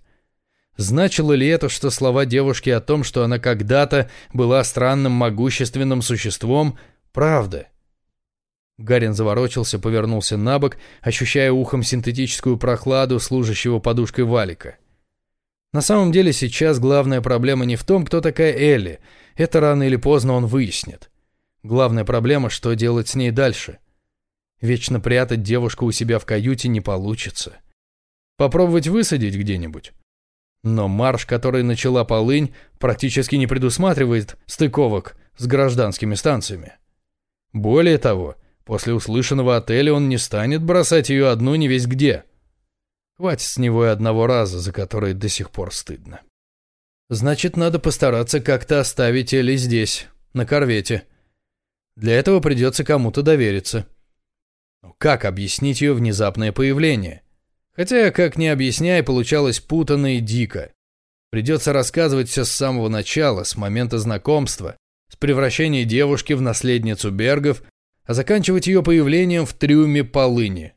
Значило ли это, что слова девушки о том, что она когда-то была странным могущественным существом, правда? Гарин заворочился, повернулся на бок, ощущая ухом синтетическую прохладу служащего подушкой валика. На самом деле сейчас главная проблема не в том, кто такая Элли. Это рано или поздно он выяснит. Главная проблема, что делать с ней дальше. Вечно прятать девушку у себя в каюте не получится. Попробовать высадить где-нибудь. Но марш, который начала полынь, практически не предусматривает стыковок с гражданскими станциями. Более того, после услышанного отеля он не станет бросать ее одну не весь где. Хватит с него и одного раза, за который до сих пор стыдно. Значит, надо постараться как-то оставить Элли здесь, на корвете. Для этого придется кому-то довериться. Но как объяснить ее внезапное появление? Хотя, как ни объясняй, получалось путанно и дико. Придется рассказывать все с самого начала, с момента знакомства, с превращения девушки в наследницу Бергов, а заканчивать ее появлением в трюме полыни,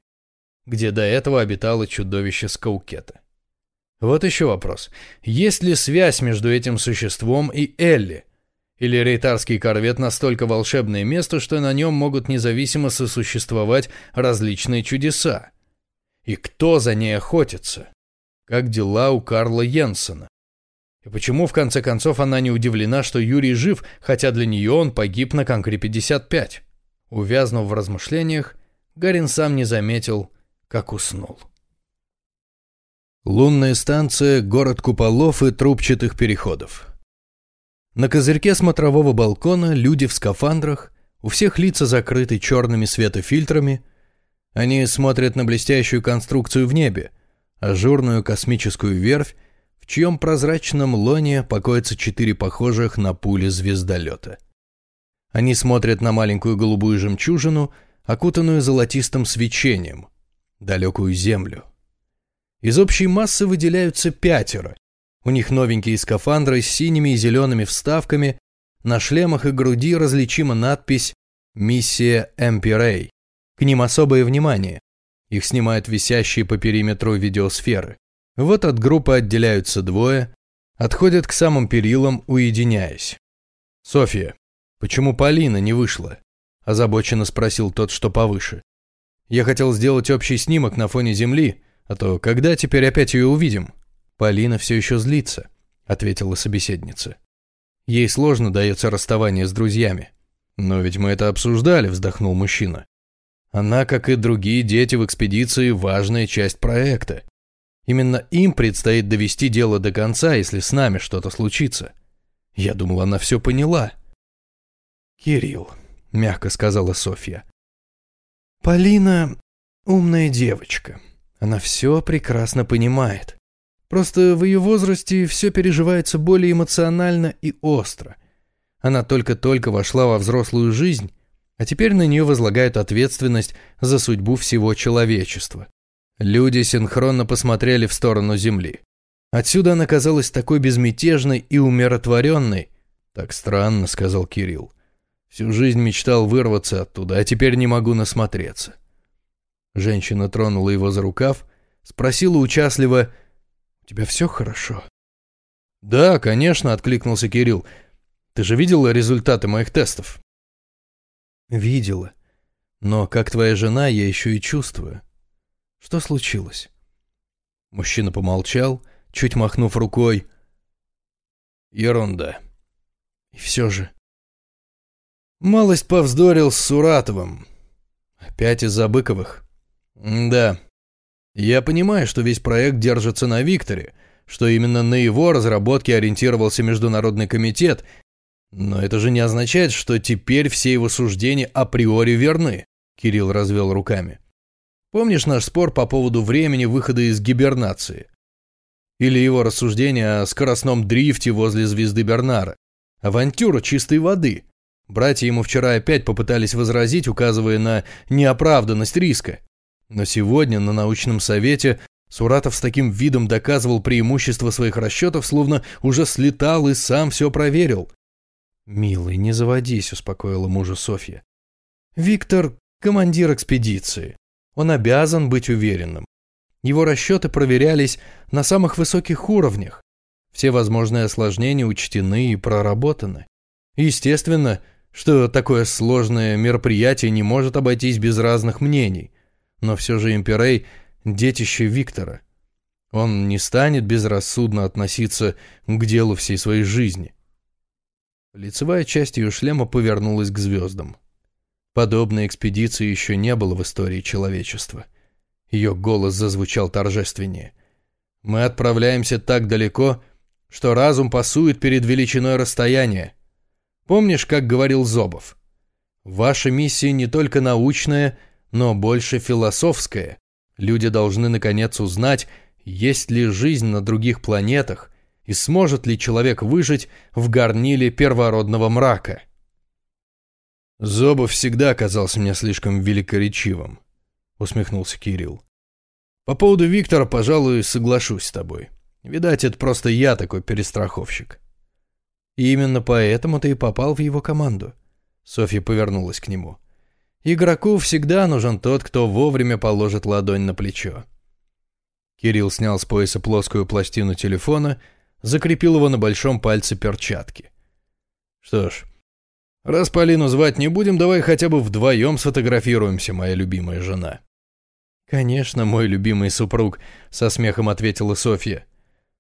где до этого обитало чудовище Скаукета. Вот еще вопрос. Есть ли связь между этим существом и Элли? Или рейтарский корвет настолько волшебное место, что на нем могут независимо сосуществовать различные чудеса? И кто за ней охотится? Как дела у Карла Йенсена? И почему, в конце концов, она не удивлена, что Юрий жив, хотя для нее он погиб на Конкре-55? Увязнув в размышлениях, Гарин сам не заметил, как уснул. Лунная станция, город куполов и трубчатых переходов. На козырьке смотрового балкона люди в скафандрах, у всех лица закрыты черными светофильтрами. Они смотрят на блестящую конструкцию в небе, ажурную космическую верфь, в чьем прозрачном лоне покоятся четыре похожих на пули звездолета. Они смотрят на маленькую голубую жемчужину, окутанную золотистым свечением, далекую землю. Из общей массы выделяются пятеро, у них новенькие скафандры с синими и зелеными вставками, на шлемах и груди различима надпись «Миссия Эмпирей». К ним особое внимание. Их снимают висящие по периметру видеосферы. Вот от группы отделяются двое, отходят к самым перилам, уединяясь. «Софья, почему Полина не вышла?» – озабоченно спросил тот, что повыше. «Я хотел сделать общий снимок на фоне Земли, а то когда теперь опять ее увидим?» «Полина все еще злится», — ответила собеседница. «Ей сложно дается расставание с друзьями». «Но ведь мы это обсуждали», — вздохнул мужчина. «Она, как и другие дети в экспедиции, важная часть проекта. Именно им предстоит довести дело до конца, если с нами что-то случится. Я думал, она все поняла». «Кирилл», — мягко сказала Софья. «Полина умная девочка. Она все прекрасно понимает. Просто в ее возрасте все переживается более эмоционально и остро. Она только-только вошла во взрослую жизнь, а теперь на нее возлагают ответственность за судьбу всего человечества. Люди синхронно посмотрели в сторону Земли. Отсюда она казалась такой безмятежной и умиротворенной. «Так странно», — сказал Кирилл. «Всю жизнь мечтал вырваться оттуда, а теперь не могу насмотреться». Женщина тронула его за рукав, спросила участливо, тебя все хорошо?» «Да, конечно», — откликнулся Кирилл. «Ты же видела результаты моих тестов?» «Видела. Но как твоя жена, я еще и чувствую. Что случилось?» Мужчина помолчал, чуть махнув рукой. «Ерунда. И все же...» Малость повздорил с Суратовым. Опять из-за Быковых. «Да, я понимаю, что весь проект держится на Викторе, что именно на его разработке ориентировался Международный комитет, но это же не означает, что теперь все его суждения априори верны, Кирилл развел руками. Помнишь наш спор по поводу времени выхода из гибернации? Или его рассуждения о скоростном дрифте возле звезды Бернара? Авантюра чистой воды. Братья ему вчера опять попытались возразить, указывая на неоправданность риска. Но сегодня на научном совете Суратов с таким видом доказывал преимущество своих расчетов, словно уже слетал и сам все проверил. «Милый, не заводись», — успокоила мужа Софья. «Виктор — командир экспедиции. Он обязан быть уверенным. Его расчеты проверялись на самых высоких уровнях. Все возможные осложнения учтены и проработаны. Естественно, что такое сложное мероприятие не может обойтись без разных мнений — но все же Имперей – детище Виктора. Он не станет безрассудно относиться к делу всей своей жизни. Лицевая часть ее шлема повернулась к звездам. Подобной экспедиции еще не было в истории человечества. Ее голос зазвучал торжественнее. «Мы отправляемся так далеко, что разум пасует перед величиной расстояния. Помнишь, как говорил Зобов? Ваша миссия не только научная – но больше философское. Люди должны наконец узнать, есть ли жизнь на других планетах и сможет ли человек выжить в горниле первородного мрака. «Зобов всегда казался мне слишком великоречивым», — усмехнулся Кирилл. «По поводу Виктора, пожалуй, соглашусь с тобой. Видать, это просто я такой перестраховщик». И именно поэтому ты и попал в его команду. Софья повернулась к нему. — Игроку всегда нужен тот, кто вовремя положит ладонь на плечо. Кирилл снял с пояса плоскую пластину телефона, закрепил его на большом пальце перчатки. «Что ж, раз Полину звать не будем, давай хотя бы вдвоем сфотографируемся, моя любимая жена». «Конечно, мой любимый супруг», — со смехом ответила Софья.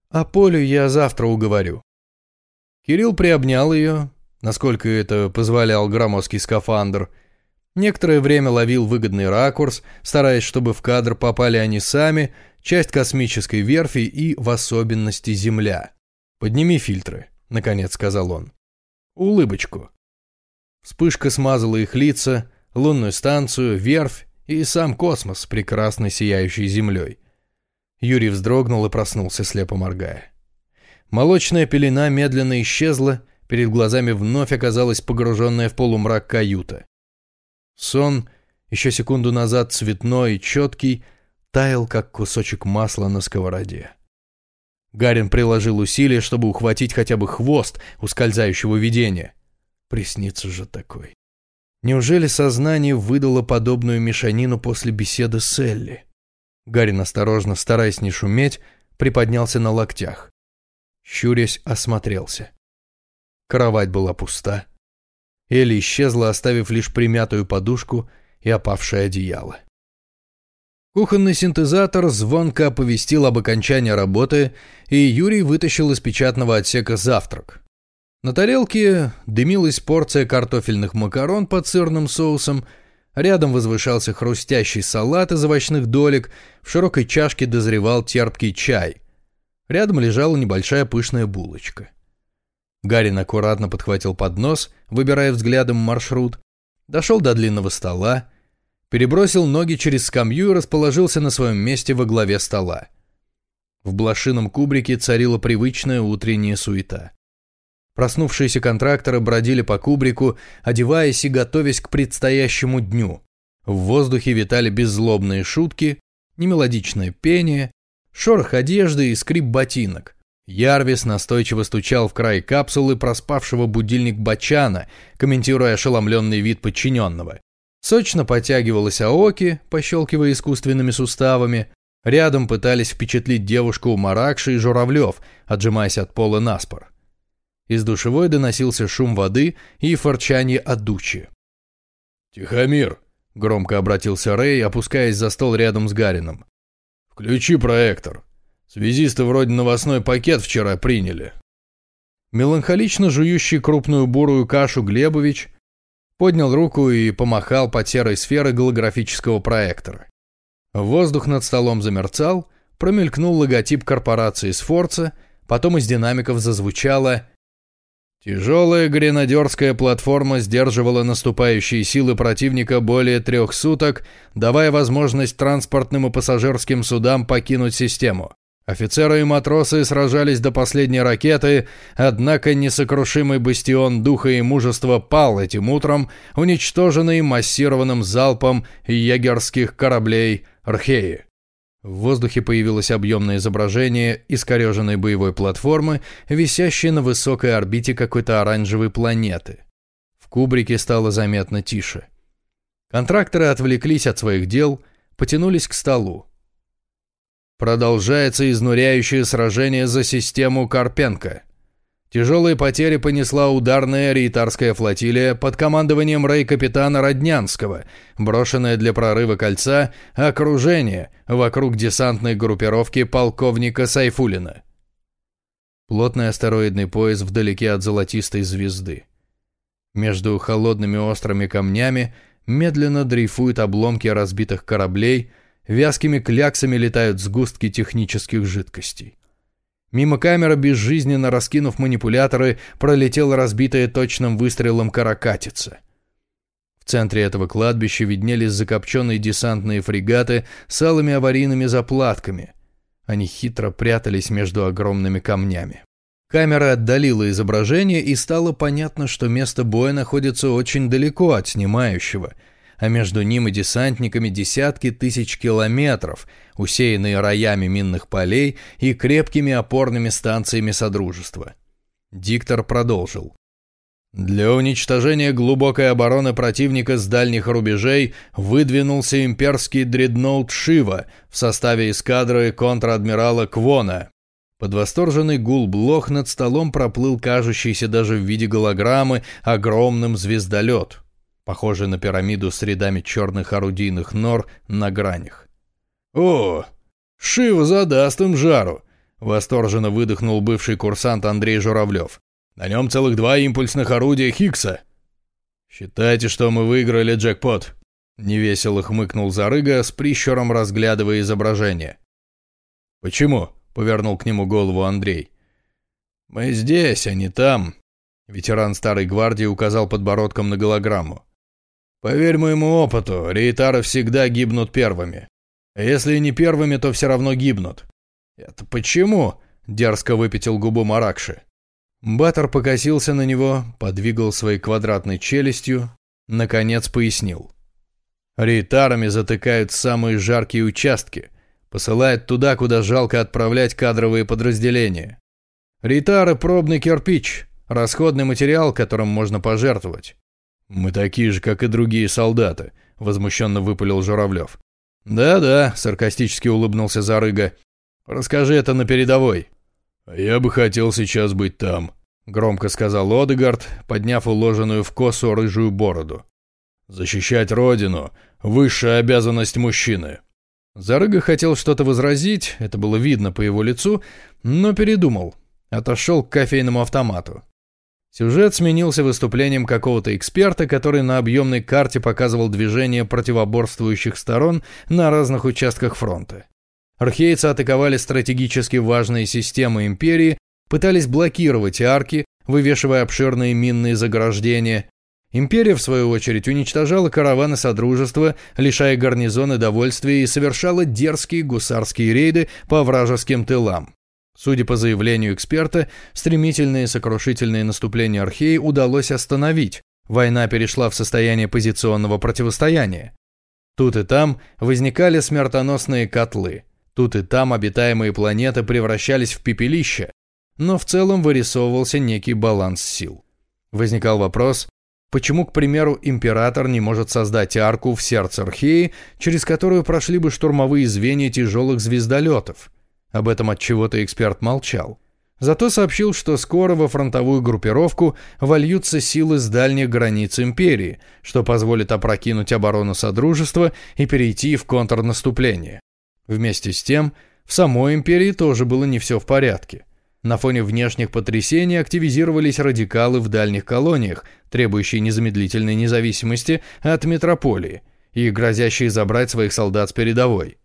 «А Полю я завтра уговорю». Кирилл приобнял ее, насколько это позволял громоздкий скафандр. Некоторое время ловил выгодный ракурс, стараясь, чтобы в кадр попали они сами, часть космической верфи и, в особенности, Земля. «Подними фильтры», — наконец сказал он. «Улыбочку». Вспышка смазала их лица, лунную станцию, верфь и сам космос с прекрасной сияющей Землей. Юрий вздрогнул и проснулся, слепо моргая. Молочная пелена медленно исчезла, перед глазами вновь оказалась погруженная в полумрак каюта. Сон, еще секунду назад цветной и четкий, таял, как кусочек масла на сковороде. Гарин приложил усилия, чтобы ухватить хотя бы хвост ускользающего видения. Приснится же такой. Неужели сознание выдало подобную мешанину после беседы с Элли? Гарин осторожно, стараясь не шуметь, приподнялся на локтях. Щурясь, осмотрелся. Кровать была пуста. Элли исчезла, оставив лишь примятую подушку и опавшее одеяло. Кухонный синтезатор звонко оповестил об окончании работы, и Юрий вытащил из печатного отсека завтрак. На тарелке дымилась порция картофельных макарон под сырным соусом, рядом возвышался хрустящий салат из овощных долек, в широкой чашке дозревал терпкий чай. Рядом лежала небольшая пышная булочка. Гарин аккуратно подхватил поднос, выбирая взглядом маршрут, дошел до длинного стола, перебросил ноги через скамью и расположился на своем месте во главе стола. В блошином кубрике царила привычная утренняя суета. Проснувшиеся контракторы бродили по кубрику, одеваясь и готовясь к предстоящему дню. В воздухе витали беззлобные шутки, немелодичное пение, шорох одежды и скрип ботинок – Ярвис настойчиво стучал в край капсулы проспавшего будильник Бачана, комментируя ошеломленный вид подчиненного. Сочно потягивалась Аоки, пощелкивая искусственными суставами. Рядом пытались впечатлить девушку Маракши и Журавлев, отжимаясь от пола наспор. Из душевой доносился шум воды и форчание от дучи. «Тихомир!» — громко обратился Рэй, опускаясь за стол рядом с Гарином. «Включи проектор!» Связисты вроде новостной пакет вчера приняли. Меланхолично жующий крупную бурую кашу Глебович поднял руку и помахал под серой сферой голографического проектора. Воздух над столом замерцал, промелькнул логотип корпорации Сфорца, потом из динамиков зазвучало Тяжелая гренадерская платформа сдерживала наступающие силы противника более трех суток, давая возможность транспортным и пассажирским судам покинуть систему. Офицеры и матросы сражались до последней ракеты, однако несокрушимый бастион духа и мужества пал этим утром, уничтоженный массированным залпом егерских кораблей «Археи». В воздухе появилось объемное изображение искореженной боевой платформы, висящей на высокой орбите какой-то оранжевой планеты. В кубрике стало заметно тише. Контракторы отвлеклись от своих дел, потянулись к столу. Продолжается изнуряющее сражение за систему Карпенко. Тяжелые потери понесла ударная рейтарская флотилия под командованием рей-капитана Роднянского, брошенная для прорыва кольца окружение вокруг десантной группировки полковника Сайфулина. Плотный астероидный пояс вдалеке от золотистой звезды. Между холодными острыми камнями медленно дрейфуют обломки разбитых кораблей, Вязкими кляксами летают сгустки технических жидкостей. Мимо камеры, безжизненно раскинув манипуляторы, пролетела разбитая точным выстрелом каракатица. В центре этого кладбища виднелись закопченные десантные фрегаты с алыми аварийными заплатками. Они хитро прятались между огромными камнями. Камера отдалила изображение, и стало понятно, что место боя находится очень далеко от снимающего – а между ним и десантниками десятки тысяч километров, усеянные роями минных полей и крепкими опорными станциями Содружества. Диктор продолжил. Для уничтожения глубокой обороны противника с дальних рубежей выдвинулся имперский дредноут Шива в составе эскадры контр-адмирала Квона. Под восторженный гул блох над столом проплыл кажущийся даже в виде голограммы огромным звездолет, похожий на пирамиду с рядами черных орудийных нор на гранях. «О, Шива задаст им жару!» — восторженно выдохнул бывший курсант Андрей Журавлев. На нем целых два импульсных орудия Хиггса. Считайте, что мы выиграли джекпот. Невесело хмыкнул Зарыга, с прищуром разглядывая изображение. «Почему?» — повернул к нему голову Андрей. «Мы здесь, а не там», — ветеран Старой Гвардии указал подбородком на голограмму. «Поверь моему опыту, рейтары всегда гибнут первыми. А если не первыми, то все равно гибнут». «Это почему?» — дерзко выпятил губу Маракши. Баттер покосился на него, подвигал своей квадратной челюстью, наконец пояснил. Рейтарами затыкают самые жаркие участки, посылают туда, куда жалко отправлять кадровые подразделения. Рейтары – пробный кирпич, расходный материал, которым можно пожертвовать. «Мы такие же, как и другие солдаты», – возмущенно выпалил Журавлев. «Да-да», – саркастически улыбнулся Зарыга. «Расскажи это на передовой». «Я бы хотел сейчас быть там», — громко сказал Одегард, подняв уложенную в косу рыжую бороду. «Защищать родину — высшая обязанность мужчины». Зарыга хотел что-то возразить, это было видно по его лицу, но передумал. Отошел к кофейному автомату. Сюжет сменился выступлением какого-то эксперта, который на объемной карте показывал движение противоборствующих сторон на разных участках фронта. Архейцы атаковали стратегически важные системы империи, пытались блокировать арки, вывешивая обширные минные заграждения. Империя, в свою очередь, уничтожала караваны Содружества, лишая гарнизоны довольствия и совершала дерзкие гусарские рейды по вражеским тылам. Судя по заявлению эксперта, стремительные сокрушительные наступления Археи удалось остановить. Война перешла в состояние позиционного противостояния. Тут и там возникали смертоносные котлы – Тут и там обитаемые планеты превращались в пепелище, но в целом вырисовывался некий баланс сил. Возникал вопрос, почему, к примеру, император не может создать арку в сердце Археи, через которую прошли бы штурмовые звенья тяжелых звездолетов? Об этом от чего-то эксперт молчал. Зато сообщил, что скоро во фронтовую группировку вольются силы с дальних границ империи, что позволит опрокинуть оборону Содружества и перейти в контрнаступление. Вместе с тем, в самой империи тоже было не все в порядке. На фоне внешних потрясений активизировались радикалы в дальних колониях, требующие незамедлительной независимости от метрополии и грозящие забрать своих солдат с передовой.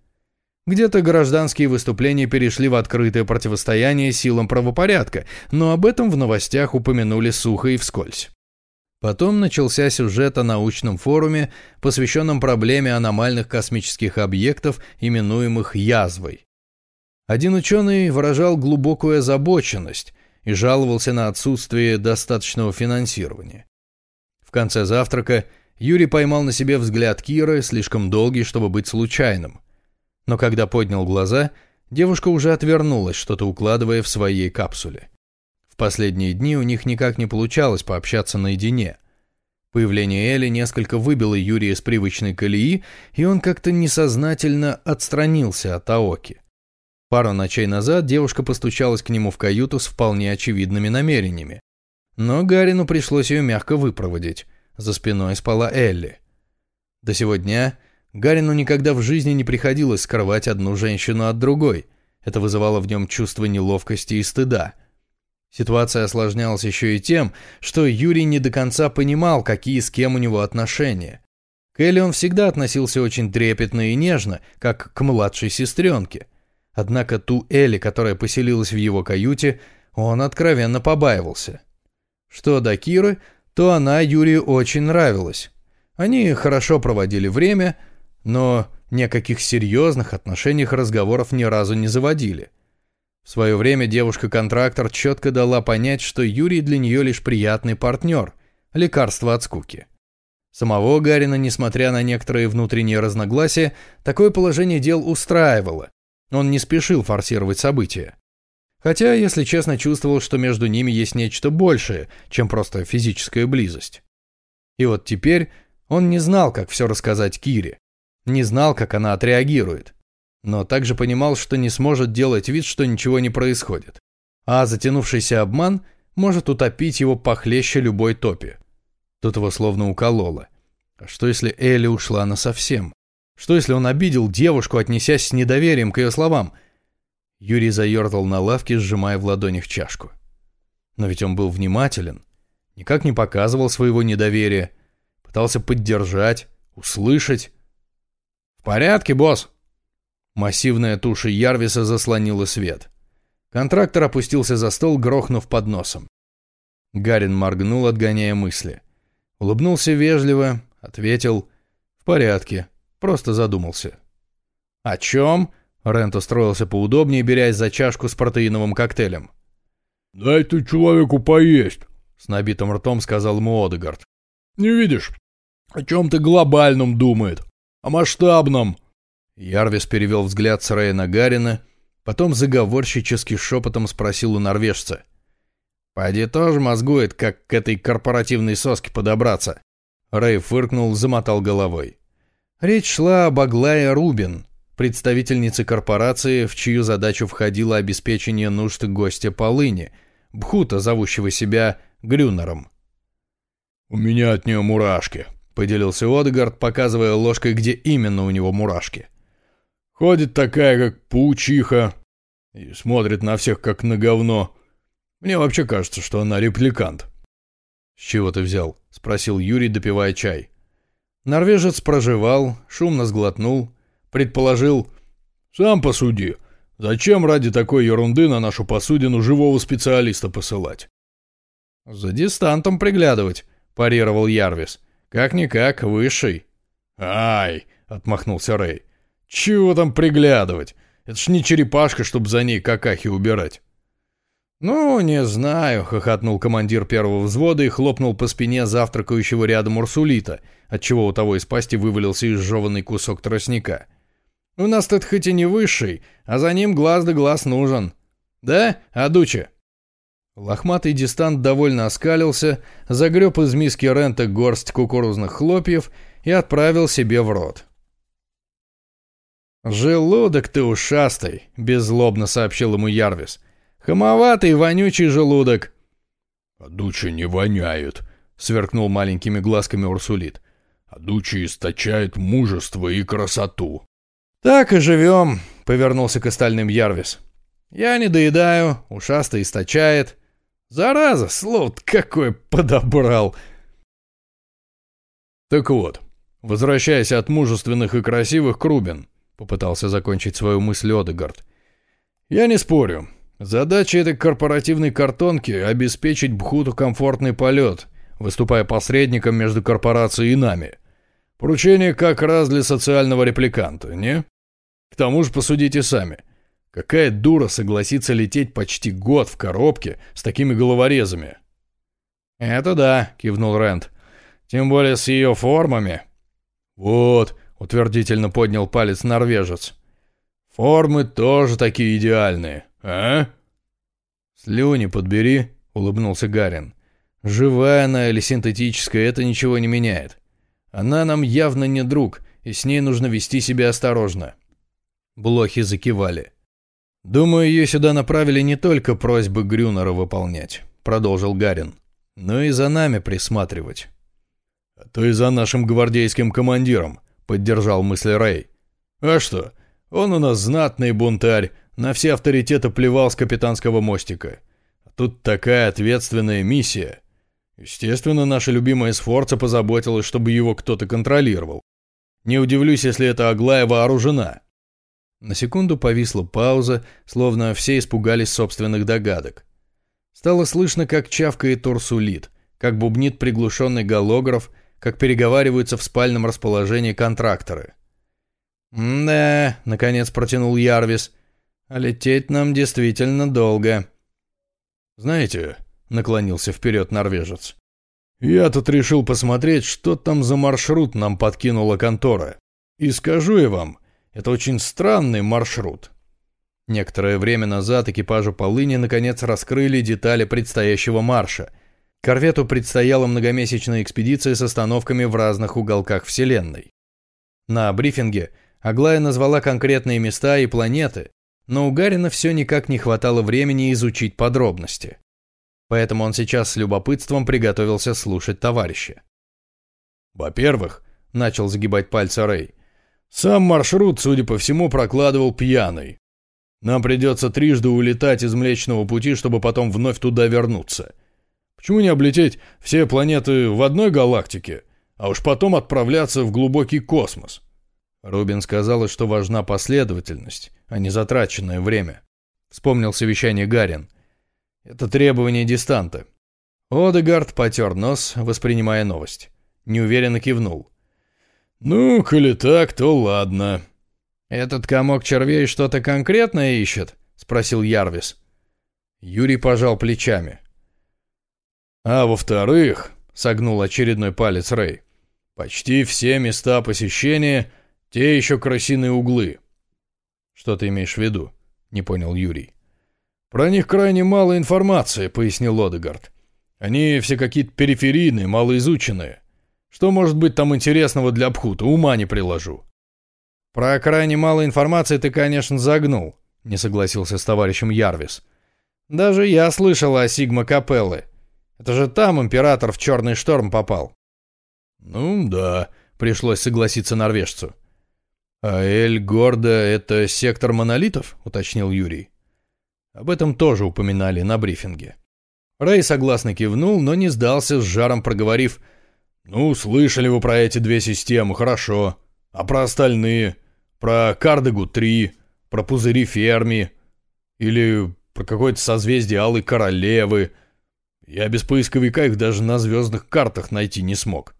Где-то гражданские выступления перешли в открытое противостояние силам правопорядка, но об этом в новостях упомянули сухо и вскользь. Потом начался сюжет о научном форуме, посвященном проблеме аномальных космических объектов, именуемых язвой. Один ученый выражал глубокую озабоченность и жаловался на отсутствие достаточного финансирования. В конце завтрака Юрий поймал на себе взгляд Киры, слишком долгий, чтобы быть случайным. Но когда поднял глаза, девушка уже отвернулась, что-то укладывая в своей капсуле. В последние дни у них никак не получалось пообщаться наедине. Появление Эли несколько выбило Юрия из привычной колеи, и он как-то несознательно отстранился от Аоки. Пару ночей назад девушка постучалась к нему в каюту с вполне очевидными намерениями. Но Гарину пришлось ее мягко выпроводить. За спиной спала Элли. До сего дня Гарину никогда в жизни не приходилось скрывать одну женщину от другой. Это вызывало в нем чувство неловкости и стыда – Ситуация осложнялась еще и тем, что Юрий не до конца понимал, какие с кем у него отношения. К Элли он всегда относился очень трепетно и нежно, как к младшей сестренке. Однако ту Элли, которая поселилась в его каюте, он откровенно побаивался. Что до Киры, то она Юрию очень нравилась. Они хорошо проводили время, но ни о каких серьезных отношениях разговоров ни разу не заводили. В свое время девушка-контрактор четко дала понять, что Юрий для нее лишь приятный партнер, лекарство от скуки. Самого Гарина, несмотря на некоторые внутренние разногласия, такое положение дел устраивало. Он не спешил форсировать события. Хотя, если честно, чувствовал, что между ними есть нечто большее, чем просто физическая близость. И вот теперь он не знал, как все рассказать Кире. Не знал, как она отреагирует. Но также понимал, что не сможет делать вид, что ничего не происходит. А затянувшийся обман может утопить его похлеще любой топи. Тут его словно укололо. А что если Элли ушла насовсем? Что если он обидел девушку, отнесясь с недоверием к ее словам? Юрий заерзал на лавке, сжимая в ладонях чашку. Но ведь он был внимателен, никак не показывал своего недоверия, пытался поддержать, услышать. «В порядке, босс?» Массивная туша Ярвиса заслонила свет. Контрактор опустился за стол, грохнув под носом. Гарин моргнул, отгоняя мысли. Улыбнулся вежливо, ответил «В порядке». Просто задумался. «О чем?» Рент устроился поудобнее, берясь за чашку с протеиновым коктейлем. «Дай ты человеку поесть», — с набитым ртом сказал ему Одегард. «Не видишь, о чем-то глобальном думает, о масштабном». Ярвис перевел взгляд с Рэя на Гарина, потом заговорщически шепотом спросил у норвежца. «Пади тоже мозгует, как к этой корпоративной соске подобраться». Рэй фыркнул, замотал головой. Речь шла об Аглае Рубин, представительнице корпорации, в чью задачу входило обеспечение нужд гостя полыни, Бхута, зовущего себя Грюнером. «У меня от нее мурашки», — поделился Одегард, показывая ложкой, где именно у него мурашки. «Ходит такая, как паучиха, и смотрит на всех, как на говно. Мне вообще кажется, что она репликант». «С чего ты взял?» — спросил Юрий, допивая чай. Норвежец проживал, шумно сглотнул, предположил «Сам посуди, зачем ради такой ерунды на нашу посудину живого специалиста посылать?» «За дистантом приглядывать», — парировал Ярвис. «Как-никак, высший». «Ай!» — отмахнулся Рэй. «Чего там приглядывать? Это ж не черепашка, чтобы за ней какахи убирать». «Ну, не знаю», — хохотнул командир первого взвода и хлопнул по спине завтракающего рядом Урсулита, отчего у того из пасти вывалился изжеванный кусок тростника. «У нас тут хоть и не высший, а за ним глаз да глаз нужен. Да, Адуча?» Лохматый дистант довольно оскалился, загреб из миски рента горсть кукурузных хлопьев и отправил себе в рот. «Желудок ты ушастый», — беззлобно сообщил ему Ярвис. Хамоватый, вонючий желудок. А дучи не воняют, сверкнул маленькими глазками Урсулит. А дучи источает мужество и красоту. Так и живем, повернулся к остальным Ярвис. Я не доедаю, ушастый источает. Зараза, слово какой подобрал. Так вот, возвращаясь от мужественных и красивых к Рубин, попытался закончить свою мысль Одегард. Я не спорю, Задача этой корпоративной картонки – обеспечить Бхуту комфортный полет, выступая посредником между корпорацией и нами. Поручение как раз для социального репликанта, не? К тому же посудите сами. Какая дура согласится лететь почти год в коробке с такими головорезами? «Это да», — кивнул Рэнд. «Тем более с ее формами». «Вот», — утвердительно поднял палец норвежец. «Формы тоже такие идеальные. «А?» «Слюни подбери», — улыбнулся Гарин. «Живая она или синтетическая, это ничего не меняет. Она нам явно не друг, и с ней нужно вести себя осторожно». Блохи закивали. «Думаю, ее сюда направили не только просьбы Грюнера выполнять», — продолжил Гарин, — «но и за нами присматривать». «А то и за нашим гвардейским командиром», — поддержал мысли Рэй. «А что, он у нас знатный бунтарь, на все авторитеты плевал с капитанского мостика. А тут такая ответственная миссия. Естественно, наша любимая Сфорца позаботилась, чтобы его кто-то контролировал. Не удивлюсь, если эта Аглая вооружена. На секунду повисла пауза, словно все испугались собственных догадок. Стало слышно, как чавкает Турсулит, как бубнит приглушенный голограф, как переговариваются в спальном расположении контракторы. «Да», — наконец протянул Ярвис, — а лететь нам действительно долго. Знаете, наклонился вперед норвежец. Я тут решил посмотреть, что там за маршрут нам подкинула контора. И скажу я вам, это очень странный маршрут. Некоторое время назад экипажу Полыни наконец раскрыли детали предстоящего марша. Корвету предстояла многомесячная экспедиция с остановками в разных уголках Вселенной. На брифинге Аглая назвала конкретные места и планеты, но у Гарина все никак не хватало времени изучить подробности. Поэтому он сейчас с любопытством приготовился слушать товарища. «Во-первых», — начал загибать пальцы Рэй, — «сам маршрут, судя по всему, прокладывал пьяный. Нам придется трижды улетать из Млечного Пути, чтобы потом вновь туда вернуться. Почему не облететь все планеты в одной галактике, а уж потом отправляться в глубокий космос? Рубин сказал, что важна последовательность, а не затраченное время. Вспомнил совещание Гарин. Это требование дистанта. Одегард потер нос, воспринимая новость. Неуверенно кивнул. «Ну, коли так, то ладно», «Этот комок червей что-то конкретное ищет?» — спросил Ярвис. Юрий пожал плечами. «А во-вторых», — согнул очередной палец Рэй, — «почти все места посещения — те еще красиные углы». «Что ты имеешь в виду?» — не понял Юрий. «Про них крайне мало информации», — пояснил Лодегард. «Они все какие-то периферийные, малоизученные. Что может быть там интересного для Пхута, ума не приложу». «Про крайне мало информации ты, конечно, загнул», — не согласился с товарищем Ярвис. «Даже я слышал о Сигма Капеллы. Это же там император в черный шторм попал». «Ну да», — пришлось согласиться норвежцу. «А Эль-Горда — это сектор монолитов?» — уточнил Юрий. Об этом тоже упоминали на брифинге. Рэй согласно кивнул, но не сдался с жаром, проговорив «Ну, слышали вы про эти две системы, хорошо. А про остальные? Про Кардегу-3, про пузыри Ферми или про какое-то созвездие Алой Королевы. Я без поисковика их даже на звездных картах найти не смог.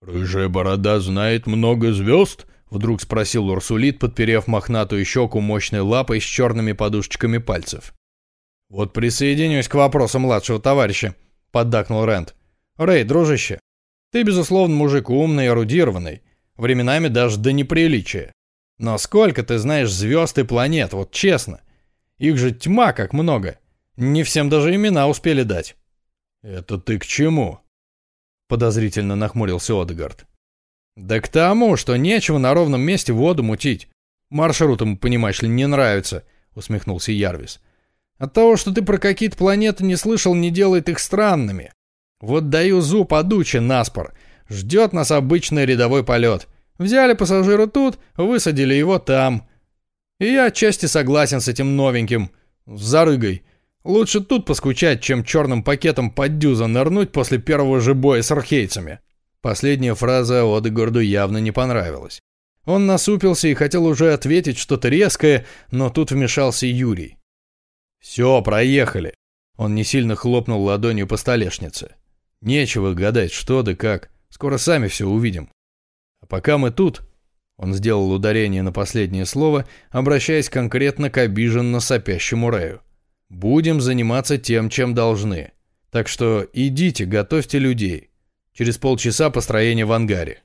«Рыжая борода знает много звезд?» — вдруг спросил Урсулит, подперев мохнатую щеку мощной лапой с черными подушечками пальцев. «Вот присоединюсь к вопросу младшего товарища», — поддакнул Рент. «Рэй, дружище, ты, безусловно, мужик умный и эрудированный, временами даже до неприличия. Но сколько ты знаешь звезд и планет, вот честно? Их же тьма как много. Не всем даже имена успели дать. Это ты к чему? Подозрительно нахмурился Одегард. Да к тому, что нечего на ровном месте воду мутить. Маршрут понимаешь ли, не нравится, усмехнулся Ярвис. От того, что ты про какие-то планеты не слышал, не делает их странными. Вот даю зуб одуче наспор. Ждет нас обычный рядовой полет. Взяли пассажира тут, высадили его там. И я отчасти согласен с этим новеньким. С зарыгой. Лучше тут поскучать, чем черным пакетом под дюза нырнуть после первого же боя с архейцами. Последняя фраза Одегорду явно не понравилась. Он насупился и хотел уже ответить что-то резкое, но тут вмешался Юрий. «Все, проехали!» Он не сильно хлопнул ладонью по столешнице. «Нечего гадать, что да как. Скоро сами все увидим. А пока мы тут, он сделал ударение на последнее слово, обращаясь конкретно к обиженно сопящему Рэю. Будем заниматься тем, чем должны. Так что идите, готовьте людей. Через полчаса построение в ангаре.